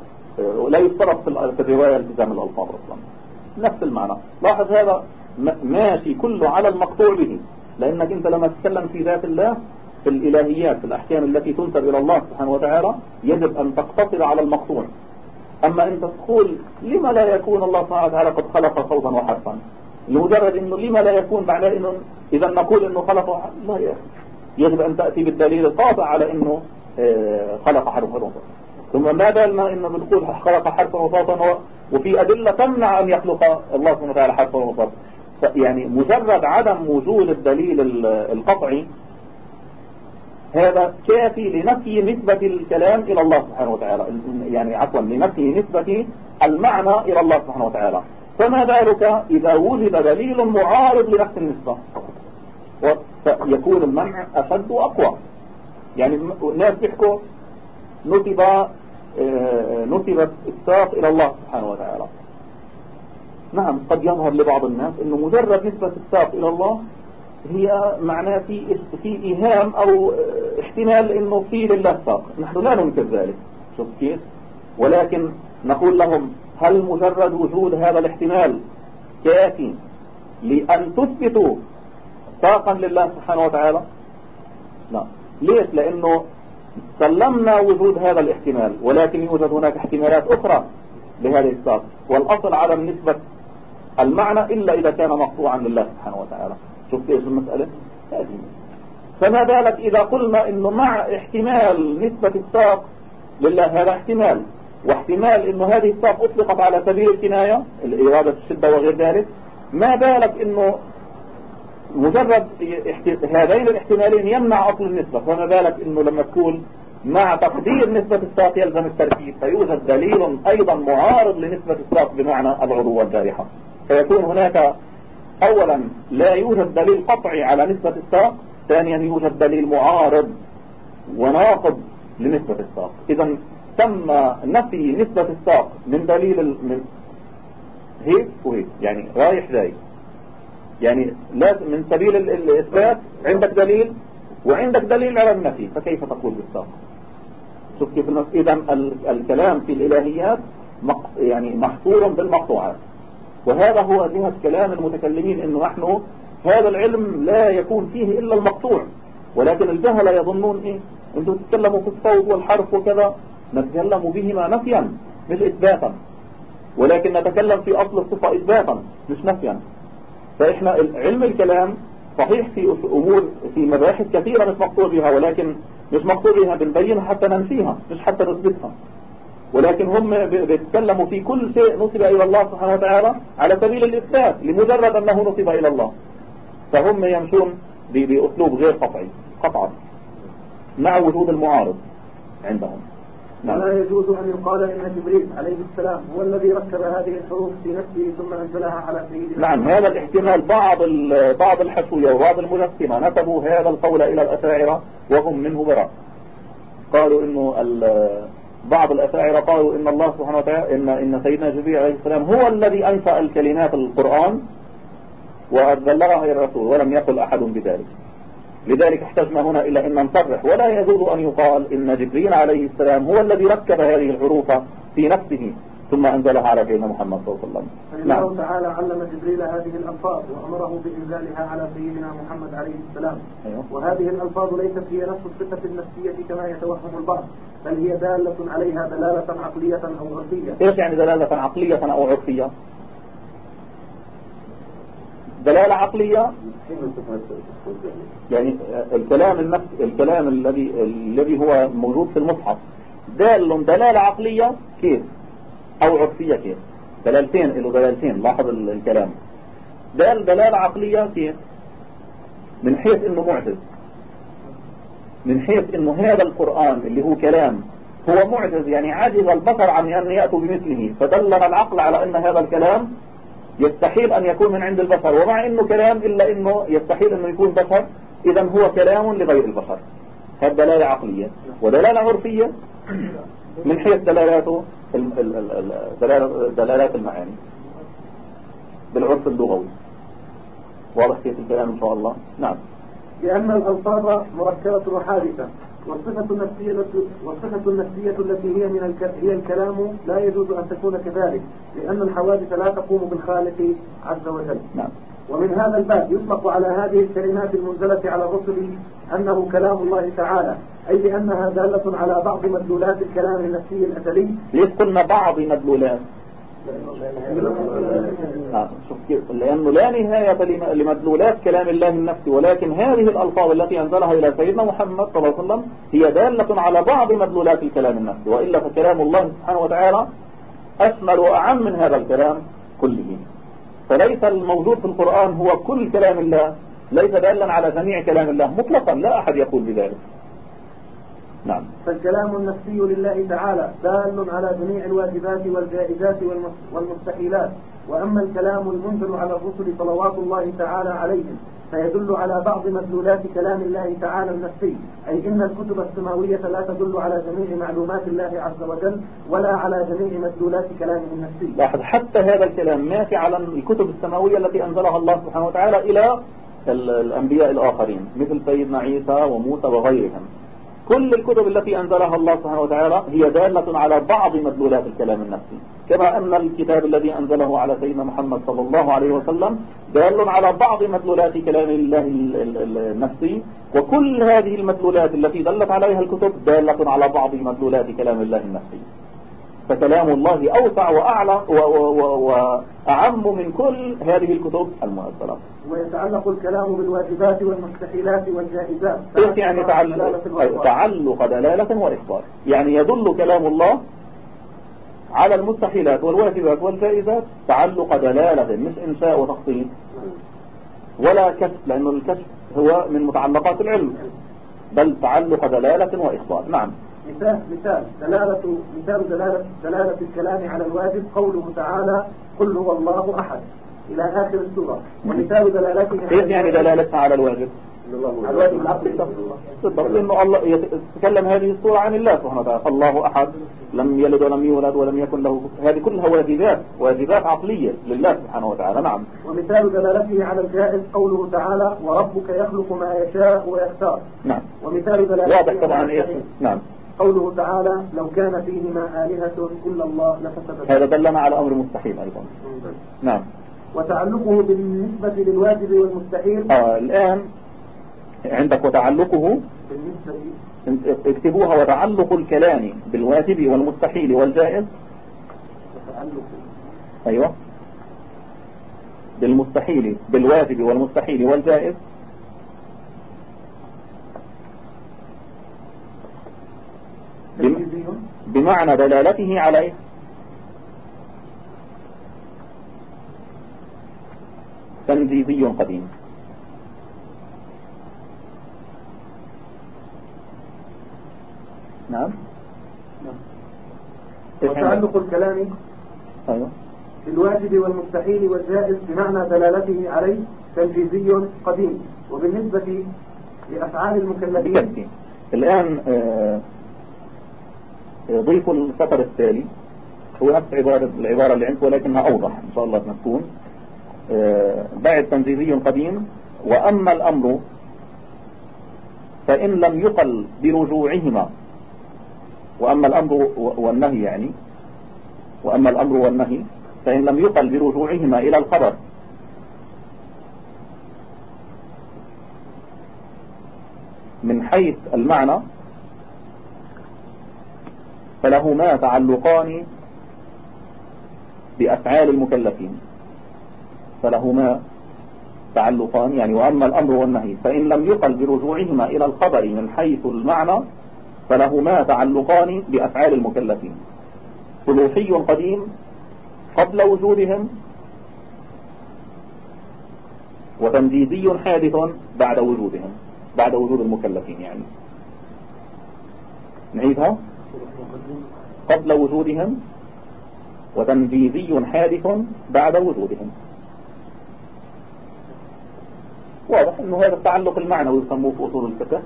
لا يفترض في الرواية التزام الألفاظ أصلا. نفس المعنى. لاحظ هذا ماشي كله على المقطوع به. لأنك أنت لما تتكلم في ذات الله في الإلهيات في الأحكام التي تنسب إلى الله سبحانه وتعالى يجب أن تقتصر على المقصود أما أنت تقول لما لا يكون الله سبحانه وتعالى قد خلق صوتا وحرفا؟ لمجرد أنه لما لا يكون معناه أنه إذا نقول أنه خلق لا يا يجب أن تأتي بالدليل القاطع على أنه آه، خلق حرفا وصوتا ثم ما بالنا أنه بنقول خلق حرفا وصوتا وفي أدلة تمنع أن يخلق الله سبحانه وتعالى حرفا وصوتا يعني مجرد عدم وجود الدليل القطعي هذا كافي لنفي نسبة الكلام إلى الله سبحانه وتعالى. يعني عفوا لنفي نسبة المعنى إلى الله سبحانه وتعالى. فما بالك إذا وجد دليل معارض لنفس النسبة؟ فيكون المنع أشد وأقوى. يعني الناس يحكوا نسب آه، نسب الساق إلى الله سبحانه وتعالى. نعم قد يظهر لبعض الناس إنه مجرد نسبة الساق إلى الله هي معناه في في إيهام أو احتمال إنه في لله ساق. نحن لا ننكر ذلك. شوف كيف؟ ولكن نقول لهم هل مجرد وجود هذا الاحتمال كافي لأن تثبتوا ساقا لله سبحانه وتعالى؟ لا. ليش؟ لأنه سلمنا وجود هذا الاحتمال ولكن يوجد هناك احتمالات أخرى لهذه الساق والأصل عدم نسبة المعنى إلا إذا كان مقطوعا لله سبحانه وتعالى. شفت إيش المسألة؟ هذه فما بالك إذا قلنا إنه مع احتمال نسبة الساق؟ لله هذا احتمال. واحتمال إنه هذه الساق أطلقت على سبيل الكناية الإرادة الشدة وغير ذلك. ما بالك إنه مجرد هذين الاحتمالين يمنع أصل النسبة فما بالك إنه لما تكون مع تقدير نسبة الساق يلزم التركيب فيوجد دليل أيضا معارض لنسبة الساق بمعنى العضو والجارحة. فيكون هناك اولا لا يوجد دليل قطعي على نسبة الساق ثانيا يوجد دليل معارض وناقض لنسبة الساق اذا تم نفي نسبة الساق من دليل من هيك وهيك يعني رايح جاي. يعني لازم من سبيل الإثبات عندك دليل وعندك دليل على النفي فكيف تقول بالساق شوف كيف إذا الكلام في الإلهيات يعني محصور بالمقطوعات. وهذا هو جهة كلام المتكلمين إنه نحن هذا العلم لا يكون فيه إلا المقطوع. ولكن الجهل يظنون إيه؟ أنتم تتكلموا في الصوت والحرف وكذا نتكلم بهما نفيا مش إثباتا. ولكن نتكلم في أصل الصفة إثباتا مش نفيا. فإحنا علم الكلام صحيح في أمور في مباحث كثيرة مش مقصود بها ولكن مش مقصود بها بنبينها حتى ننفيها مش حتى نثبتها. ولكن هم بيتكلموا في كل شيء نصب إلى الله سبحانه وتعالى على سبيل الإثبات لمجرد أنه نصب إلى الله. فهم يمشون بأسلوب غير قطعي قطعا مع وجود المعارض عندهم. ولا يجوز أن يقال إن جبريل عليه السلام هو الذي ركب هذه الحروف في نفسه ثم أنزلها على سيدنا نعم هذا الاحتمال بعض بعض الحشوية وبعض المجسمة نسبوا هذا القول إلى الأشاعرة وهم منه براء. قالوا إنه بعض الأشاعرة قالوا إن الله سبحانه وتعالى إن إن سيدنا جبريل عليه السلام هو الذي أنشأ الكلمات القرآن وبلغها إلى الرسول ولم يقل أحد بذلك. لذلك احتجنا هنا إلى أن نصرح ولا يجوز أن يقال إن جبريل عليه السلام هو الذي ركب هذه الحروف في نفسه ثم أنزلها على سيدنا محمد صلى الله عليه وسلم. نعم الله تعالى علم جبريل هذه الألفاظ وأمره بإنزالها على سيدنا محمد عليه السلام. أيوه. وهذه الألفاظ ليست هي نفس الصفة النفسية كما يتوهم البعض بل هي دالة عليها دلالة عقلية أو عرفية. إيش يعني دلالة عقلية أو عرفية؟ دلالة عقلية؟ يعني الكلام النفس الكلام الذي الذي هو موجود في المصحف دال دلالة عقلية كيف؟ أو عرفية كيف؟ دلالتين له دلالتين لاحظ الكلام. دال دلالة عقلية كيف؟ من حيث إنه معجز. من حيث إنه هذا القرآن اللي هو كلام هو معجز يعني عجز البصر عن أن يأتوا بمثله فدلل العقل على أن هذا الكلام يستحيل أن يكون من عند البشر ومع أنه كلام إلا أنه يستحيل أنه يكون بشر إذا هو كلام لغير البشر هذه دلالة عقلية ودلالة عرفية من حيث دلالاته دلالات المعاني بالعرف اللغوي. واضح كيف الكلام إن شاء الله؟ نعم. لأن الألفاظ مركبة وحادثة والصفة النفسية والصفة النفسية التي هي من الك... هي الكلام لا يجوز أن تكون كذلك لأن الحوادث لا تقوم بالخالق عز وجل. نعم. ومن هذا الباب يطلق على هذه الكلمات المنزلة على الرسل أنه كلام الله تعالى أي لأنها دالة على بعض مدلولات الكلام النفسي الأزلي. ليش قلنا بعض مدلولات. شوف كيف لأنه لا نهاية لمدلولات كلام الله النفسي ولكن هذه الألفاظ التي أنزلها إلى سيدنا محمد صلى الله عليه وسلم هي دالة على بعض مدلولات الكلام النفسي وإلا فكلام الله سبحانه وتعالى أشمل وأعم من هذا الكلام كله. فليس الموجود في القرآن هو كل كلام الله ليس دالا على جميع كلام الله مطلقا لا أحد يقول بذلك. نعم. فالكلام النفسي لله تعالى دال على جميع الواجبات والجائزات والمستحيلات. وأما الكلام المنزل على الرسل صلوات الله تعالى عليهم فيدل على بعض مدلولات كلام الله تعالى النفسي. أي إن الكتب السماوية لا تدل على جميع معلومات الله عز وجل ولا على جميع مدلولات كلامه النفسي. لاحظ حتى هذا الكلام ماشي على الكتب السماوية التي أنزلها الله سبحانه وتعالى إلى الأنبياء الآخرين مثل سيدنا عيسى وموسى وغيرهم. كل الكتب التي أنزلها الله سبحانه وتعالى هي دالة على بعض مدلولات الكلام النفسي. كما أن الكتاب الذي أنزله على سيدنا محمد صلى الله عليه وسلم دال على بعض مدلولات كلام الله النفسي. وكل هذه المدلولات التي دلت عليها الكتب دالة على بعض مدلولات كلام الله النفسي. فكلام الله أوسع وأعلى وأعم من كل هذه الكتب المؤثرة. ويتعلق الكلام بالواجبات والمستحيلات والجائزات. إيش يعني تعلق, تعلق دلالة وإخبار يعني يدل كلام الله على المستحيلات والواجبات والجائزات. تعلق دلالة مش إنشاء وتخطيط. ولا كشف لأنه الكشف هو من متعلقات العلم. بل تعلق دلالة وإخبار. نعم. مثال مثال دلالة مثال دلالة دلالة الكلام على الواجب. قوله تعالى قل هو الله أحد. إلى آخر السورة ومثال دلالته كيف يعني دلالتها على الواجب؟ الواجب العقلي بالضبط. لأنه الله يتكلم هذه السورة عن الله سبحانه وتعالى. الله أحد. لم يلد ولم يولد ولم يكن له هذه كلها واجبات واجبات عقلية لله سبحانه وتعالى. نعم. ومثال دلالته على الجائز قوله تعالى وربك يخلق ما يشاء ويختار نعم. ومثال دلالته واضح طبعا. نعم. قوله تعالى لو كان فيهما آلهة إلا الله لفسدتا هذا دلنا على أمر مستحيل أيضا. نعم. وتعلقه بالنسبة للواجب والمستحيل. آه الآن عندك وتعلقه بالنسبة اكتبوها وتعلق الكلام بالواجب والمستحيل والجائز. وتعلق. أيوة. بالمستحيل بالواجب والمستحيل والجائز. بمعنى دلالته عليه. تنجيزي قديم. نعم؟ عندك؟ وتعلق الكلام أيوة. بالواجب والمستحيل والجائز بمعنى دلالته عليه تنفيذي قديم. وبالنسبة لأفعال المكلفين. الآن آه، ضيفوا السطر التالي. هو نفس عبارة العبارة اللي عندك ولكنها أوضح. إن شاء الله تكون آه، بعد تنزيلي قديم. وأما الأمر فإن لم يقل برجوعهما. وأما الأمر والنهي يعني. وأما الأمر والنهي فإن لم يقل برجوعهما إلى الخبر. من حيث المعنى فلهما تعلقان بأفعال المكلفين. فلهما تعلقان يعني وأما الأمر والنهي فإن لم يقل برجوعهما إلى الخبر من حيث المعنى فلهما تعلقان بأفعال المكلفين. صلوحي قديم قبل وجودهم وتمديدي حادث بعد وجودهم بعد وجود المكلفين يعني. نعيدها. قبل وجودهم وتنفيذي حادث بعد وجودهم. واضح إنه هذا التعلق المعنوي يسموه في أصول الفقه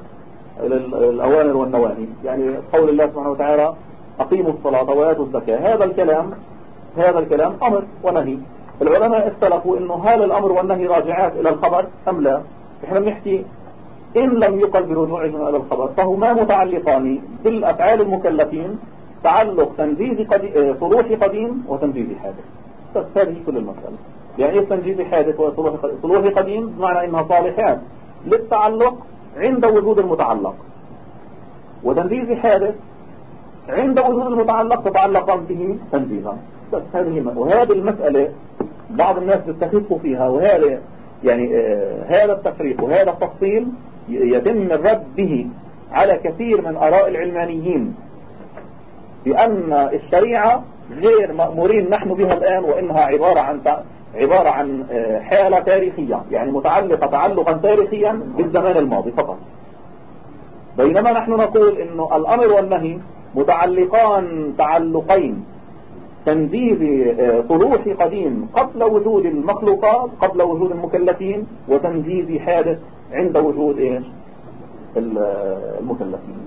ال- الأوامر والنواهي. يعني قول الله سبحانه وتعالى أقيموا الصلاة وآتوا الزكاة. هذا الكلام هذا الكلام أمر ونهي. العلماء اختلفوا إنه هل الأمر والنهي راجعات إلى الخبر أم لا. إحنا بنحكي إن لم يقل برجوعهما إلى الخبر فهما متعلقان بالأفعال المكلفين تعلق تنجيز قديم آه، صلوح قديم وتنجيز حادث. هذه كل المسألة. يعني إيه تنجيز حادث وصلوح قديم؟ بمعنى إنها صالحات. للتعلق عند وجود المتعلق. وتنجيز حادث عند وجود المتعلق تتعلق به تنجيزا بس هذه وهذه المسألة بعض الناس بيتفقوا فيها وهذا يعني آه هذا التفريق وهذا التفصيل يتم الرد به على كثير من آراء العلمانيين بأن الشريعة غير مأمورين نحن بها الآن وإنها عبارة عن عبارة عن آه، حالة تاريخية يعني متعلقة تعلقا تاريخيا بالزمان الماضي فقط. بينما نحن نقول إنه الأمر والنهي متعلقان تعلقين تنجيز آه، صلوح قديم قبل وجود المخلوقات قبل وجود المكلفين وتنجيز حادث عند وجود إيش؟ آه، المكلفين.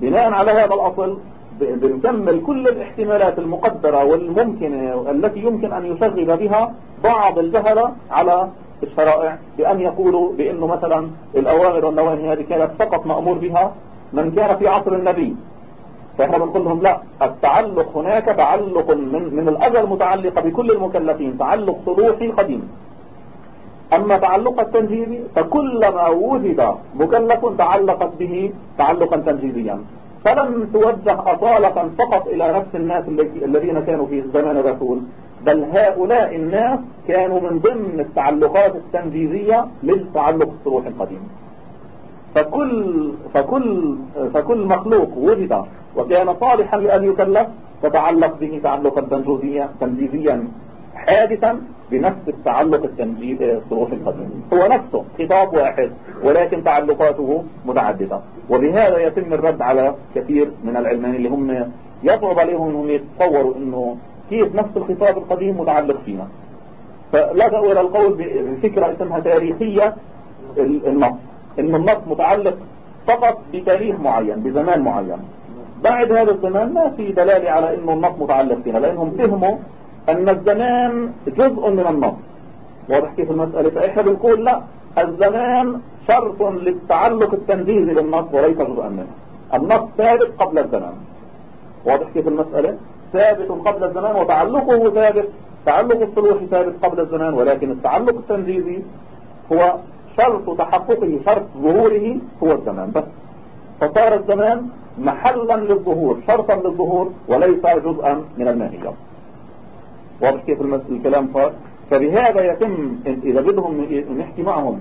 بناء على هذا الأصل ب- بنكمل كل الاحتمالات المقدرة والممكنة التي يمكن أن يشغل بها بعض الجهلة على الشرائع بأن يقولوا بأنه مثلا الأوامر والنواهي هذه كانت فقط مأمور بها من كان في عصر النبي. فإحنا بنقول لهم لا التعلق هناك تعلق من, من الأزل متعلقة بكل المكلفين تعلق صلوحي قديم. أما تعلق التنجيزي فكلما وجد مكلف تعلقت به تعلقا تنجيزيا فلم توجه أصالة فقط إلى نفس الناس الذي- الذين كانوا في زمان الرسول بل هؤلاء الناس كانوا من ضمن التعلقات التنجيزية للتعلق الصروح القديم فكل فكل فكل مخلوق وجد وكان صالحا لأن يكلف تتعلق به تعلقا تنجيزيا حادثا بنفس التعلق التنجيز الصروف القديم هو نفسه خطاب واحد ولكن تعلقاته متعددة. وبهذا يتم الرد على كثير من العلمان اللي هم يصعب عليهم إنهم يتصوروا إنه كيف نفس الخطاب القديم متعلق فينا. فلجأوا إلى القول بفكرة اسمها تاريخية النص. إن النص متعلق فقط بتاريخ معين بزمان معين. بعد هذا الزمان ما في دلالة على إنه النص متعلق فينا لأنهم فهموا أن الزمان جزء من النص. واضح كيف المسألة؟ فإحنا بنقول لا الزمان شرط للتعلق التنزيزي بالنص وليس جزءا منه. النص ثابت قبل الزمان. واضح كيف المسألة؟ ثابت قبل الزمان وتعلقه ثابت. تعلق الصلوح ثابت قبل الزمان ولكن التعلق التنزيزي هو شرط تحققه شرط ظهوره هو الزمان بس. فصار الزمان محلا للظهور شرطا للظهور وليس جزءا من الماهية. واضح كيف الكلام صار فبهذا يتم إذا بدهم نحكي معهم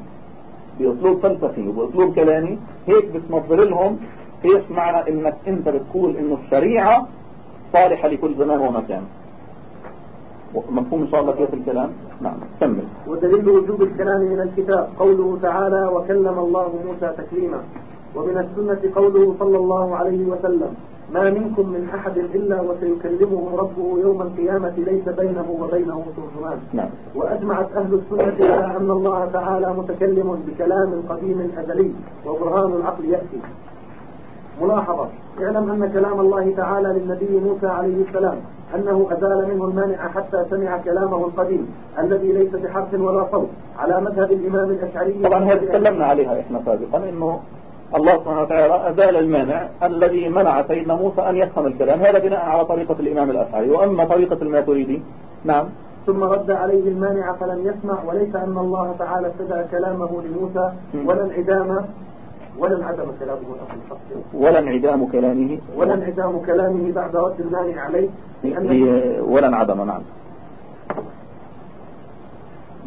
بأسلوب فلسفي وبأسلوب كلامي هيك بتنظر لهم إيش معنى إنك أنت بتقول إنه الشريعة صالحة لكل زمان ومكان. مفهوم إن شاء الله كيف الكلام؟ نعم كمل. ودليل وجوب الكلام من الكتاب قوله تعالى وكلم الله موسى تكليما. ومن السنة قوله صلى الله عليه وسلم. ما منكم من أحد إلا وسيكلمه ربه يوم القيامة ليس بينه وبينه ترجمان. نعم. وأجمعت أهل السنة على أن الله تعالى متكلم بكلام قديم أزلي وبرهان العقل يأتي. ملاحظة. اعلم أن كلام الله تعالى للنبي موسى عليه السلام أنه أزال منه المانع حتى سمع كلامه القديم الذي ليس بحرف ولا صوت على مذهب الإمام الأشعري. طبعا هذا تكلمنا عليها إحنا سابقا إنه الله سبحانه وتعالى أزال المانع الذي منع سيدنا موسى أن يفهم الكلام. هذا بناء على طريقة الإمام الأشعري وأما طريقة الماتريدي نعم. ثم رد عليه المانع فلم يسمع وليس أن الله تعالى استدعى كلامه لموسى ولا انعدام ولا انعدم كلامه ولا انعدام كلامه. ولا انعدام كلامه بعد رد المانع عليه ولا انعدم نعم.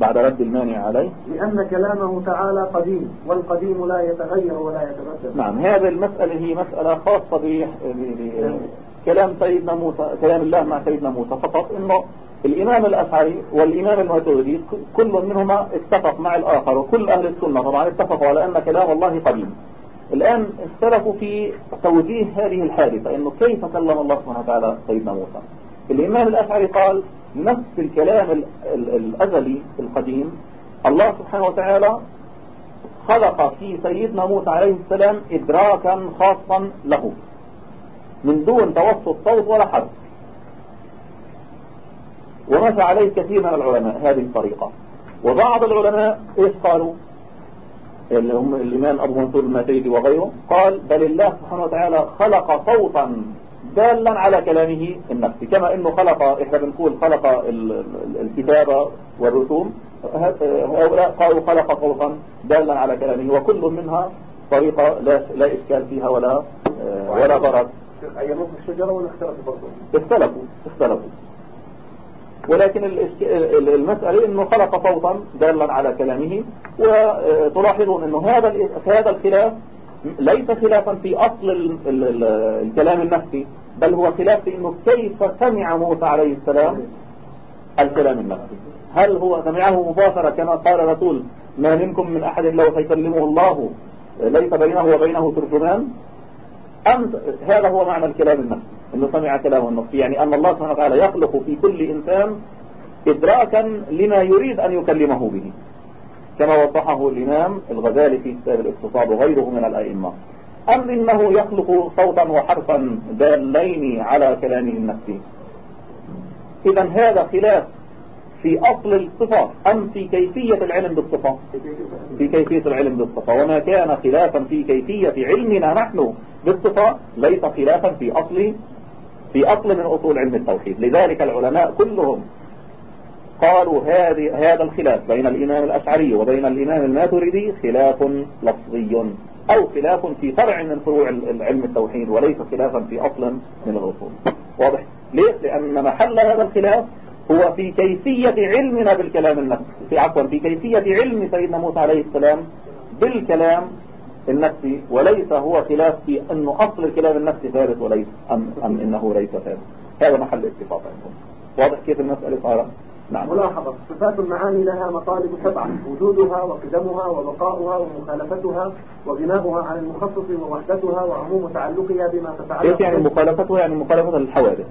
بعد رد المانع عليه. لأن كلامه تعالى قديم والقديم لا يتغير ولا يتبدل نعم هذه المسألة هي مسألة خاصة بكلام سيدنا موسى كلام الله مع سيدنا موسى. فقط إنه الإمام الأشعري والإمام الماتريدي كل منهما اتفق مع الآخر وكل أهل السنة طبعا اتفقوا على أن كلام الله قديم. الآن اختلفوا في توجيه هذه الحادثة إنه كيف كلم الله سبحانه وتعالى سيدنا موسى؟ الإمام الأشعري قال نفس الكلام الأزلي القديم الله سبحانه وتعالى خلق في سيدنا موسى عليه السلام إدراكا خاصا له من دون توسط صوت ولا حرف. ومشى عليه كثير من العلماء هذه الطريقة. وبعض العلماء إيش قالوا؟ اللي هم الإمام أبو منصور الماتريدي وغيره قال بل الله سبحانه وتعالى خلق صوتا دالا على كلامه النفسي كما إنه خلق إحنا بنقول خلق الكتابة والرسوم هؤلاء قالوا خلق صوتا دالا على كلامه وكل منها طريقة لا, لا إشكال فيها ولا ولا ضرر. أيامهم الشجرة ولا اختلفوا برضه؟ اختلفوا اختلفوا. ولكن المسألة إنه خلق صوتا دالا على كلامه وتلاحظون إنه هذا هذا الخلاف ليس خلافا في أصل الكلام النفسي. بل هو خلاف في إنه كيف سمع موسى عليه السلام الكلام النفسي. هل هو سمعه مباشرة كما قال الرسول ما منكم من أحد لو سيكلمه الله ليس بينه وبينه ترجمان أم هذا هو معنى الكلام النفسي إنه سمع كلامه النفسي يعني أن الله سبحانه وتعالى يخلق في كل إنسان ادراكا لما يريد أن يكلمه به كما وضحه الإمام الغزالي في كتاب الاقتصاد وغيره من الأئمة. أم إنه يخلق صوتا وحرفا دالين على كلامه النفسي اذا هذا خلاف في أصل الصفة أم في كيفية العلم بالصفة؟ في كيفية العلم بالصفة. وما كان خلافا في كيفية علمنا نحن بالصفة ليس خلافا في أصل في أصل من أصول علم التوحيد. لذلك العلماء كلهم قالوا هذه هذا الخلاف بين الإمام الأشعري وبين الإمام الماتريدي خلاف لفظي. أو خلاف في فرع من فروع علم التوحيد وليس خلافا في أصل من الأصول. واضح؟ ليه؟ لأن محل هذا الخلاف هو في كيفية علمنا بالكلام النفسي. في عفوا في كيفية علم سيدنا موسى عليه السلام بالكلام النفسي وليس هو خلاف في أنه أصل الكلام النفسي ثابت وليس أم, أم إنه ليس ثابت. هذا محل اتفاق عندهم. واضح كيف المسألة صارت؟ نعم ملاحظة. صفات المعاني لها مطالب سبعة. وجودها وقدمها وبقاؤها ومخالفتها وغناؤها عن المخصص ووحدتها وعموم تعلقها بما تتعلق إيش يعني مخالفتها؟ يعني مخالفة للحوادث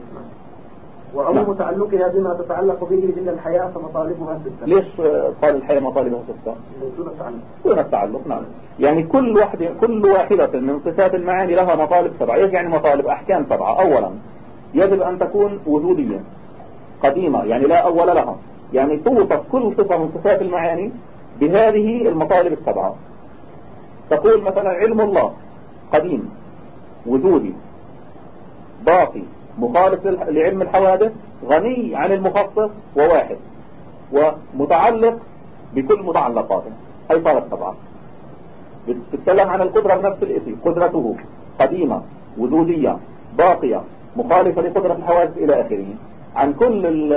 وعموم نعم. تعلقها بما تتعلق به من الحياة فمطالبها ستة ليش قال الحياة مطالبها ستة؟ دون التعلق. دون التعلق نعم. يعني كل واحدة كل واحدة من صفات المعاني لها مطالب سبعة. إيش يعني مطالب؟ أحكام سبعة. أولا يجب أن تكون وجودية. قديمة يعني لا أول لها يعني توصف كل صفة من صفات المعاني بهذه المطالب السبعة. تقول مثلا علم الله قديم وجودي باقي مخالف لعلم الحوادث غني عن المخصص وواحد ومتعلق بكل متعلقاته. هي صارت سبعة. بتتكلم عن القدرة بنفس الاسم قدرته قديمة وجودية باقية مخالفة لقدرة الحوادث إلى آخره. عن كل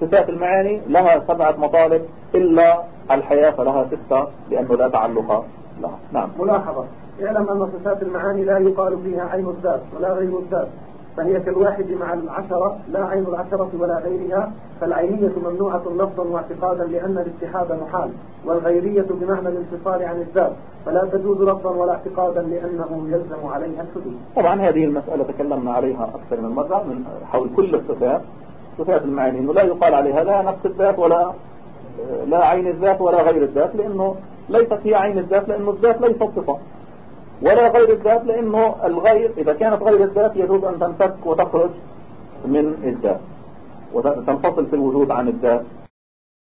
صفات المعاني لها سبعة مطالب إلا الحياة فلها ستة لأنه لا تعلق لها. نعم. ملاحظة. اعلم أن صفات المعاني لا يقال فيها عين الذات ولا غير الذات فهي كالواحد مع العشرة لا عين العشرة ولا غيرها فالعينية ممنوعة لفظا واعتقادا لأن الاتحاد محال والغيرية بمعنى الانفصال عن الذات. فلا تجوز لفظا ولا اعتقادا لأنه يلزم عليها الحدود طبعا هذه المسألة تكلمنا عليها أكثر من مرة من حول كل الصفات صفات المعاني انه لا يقال عليها لا نفس الذات ولا لا عين الذات ولا غير الذات لأنه ليست هي عين الذات لأنه الذات ليست صفة ولا غير الذات لأنه الغير إذا كانت غير الذات يجوز أن تنفك وتخرج من الذات وتنفصل في الوجود عن الذات.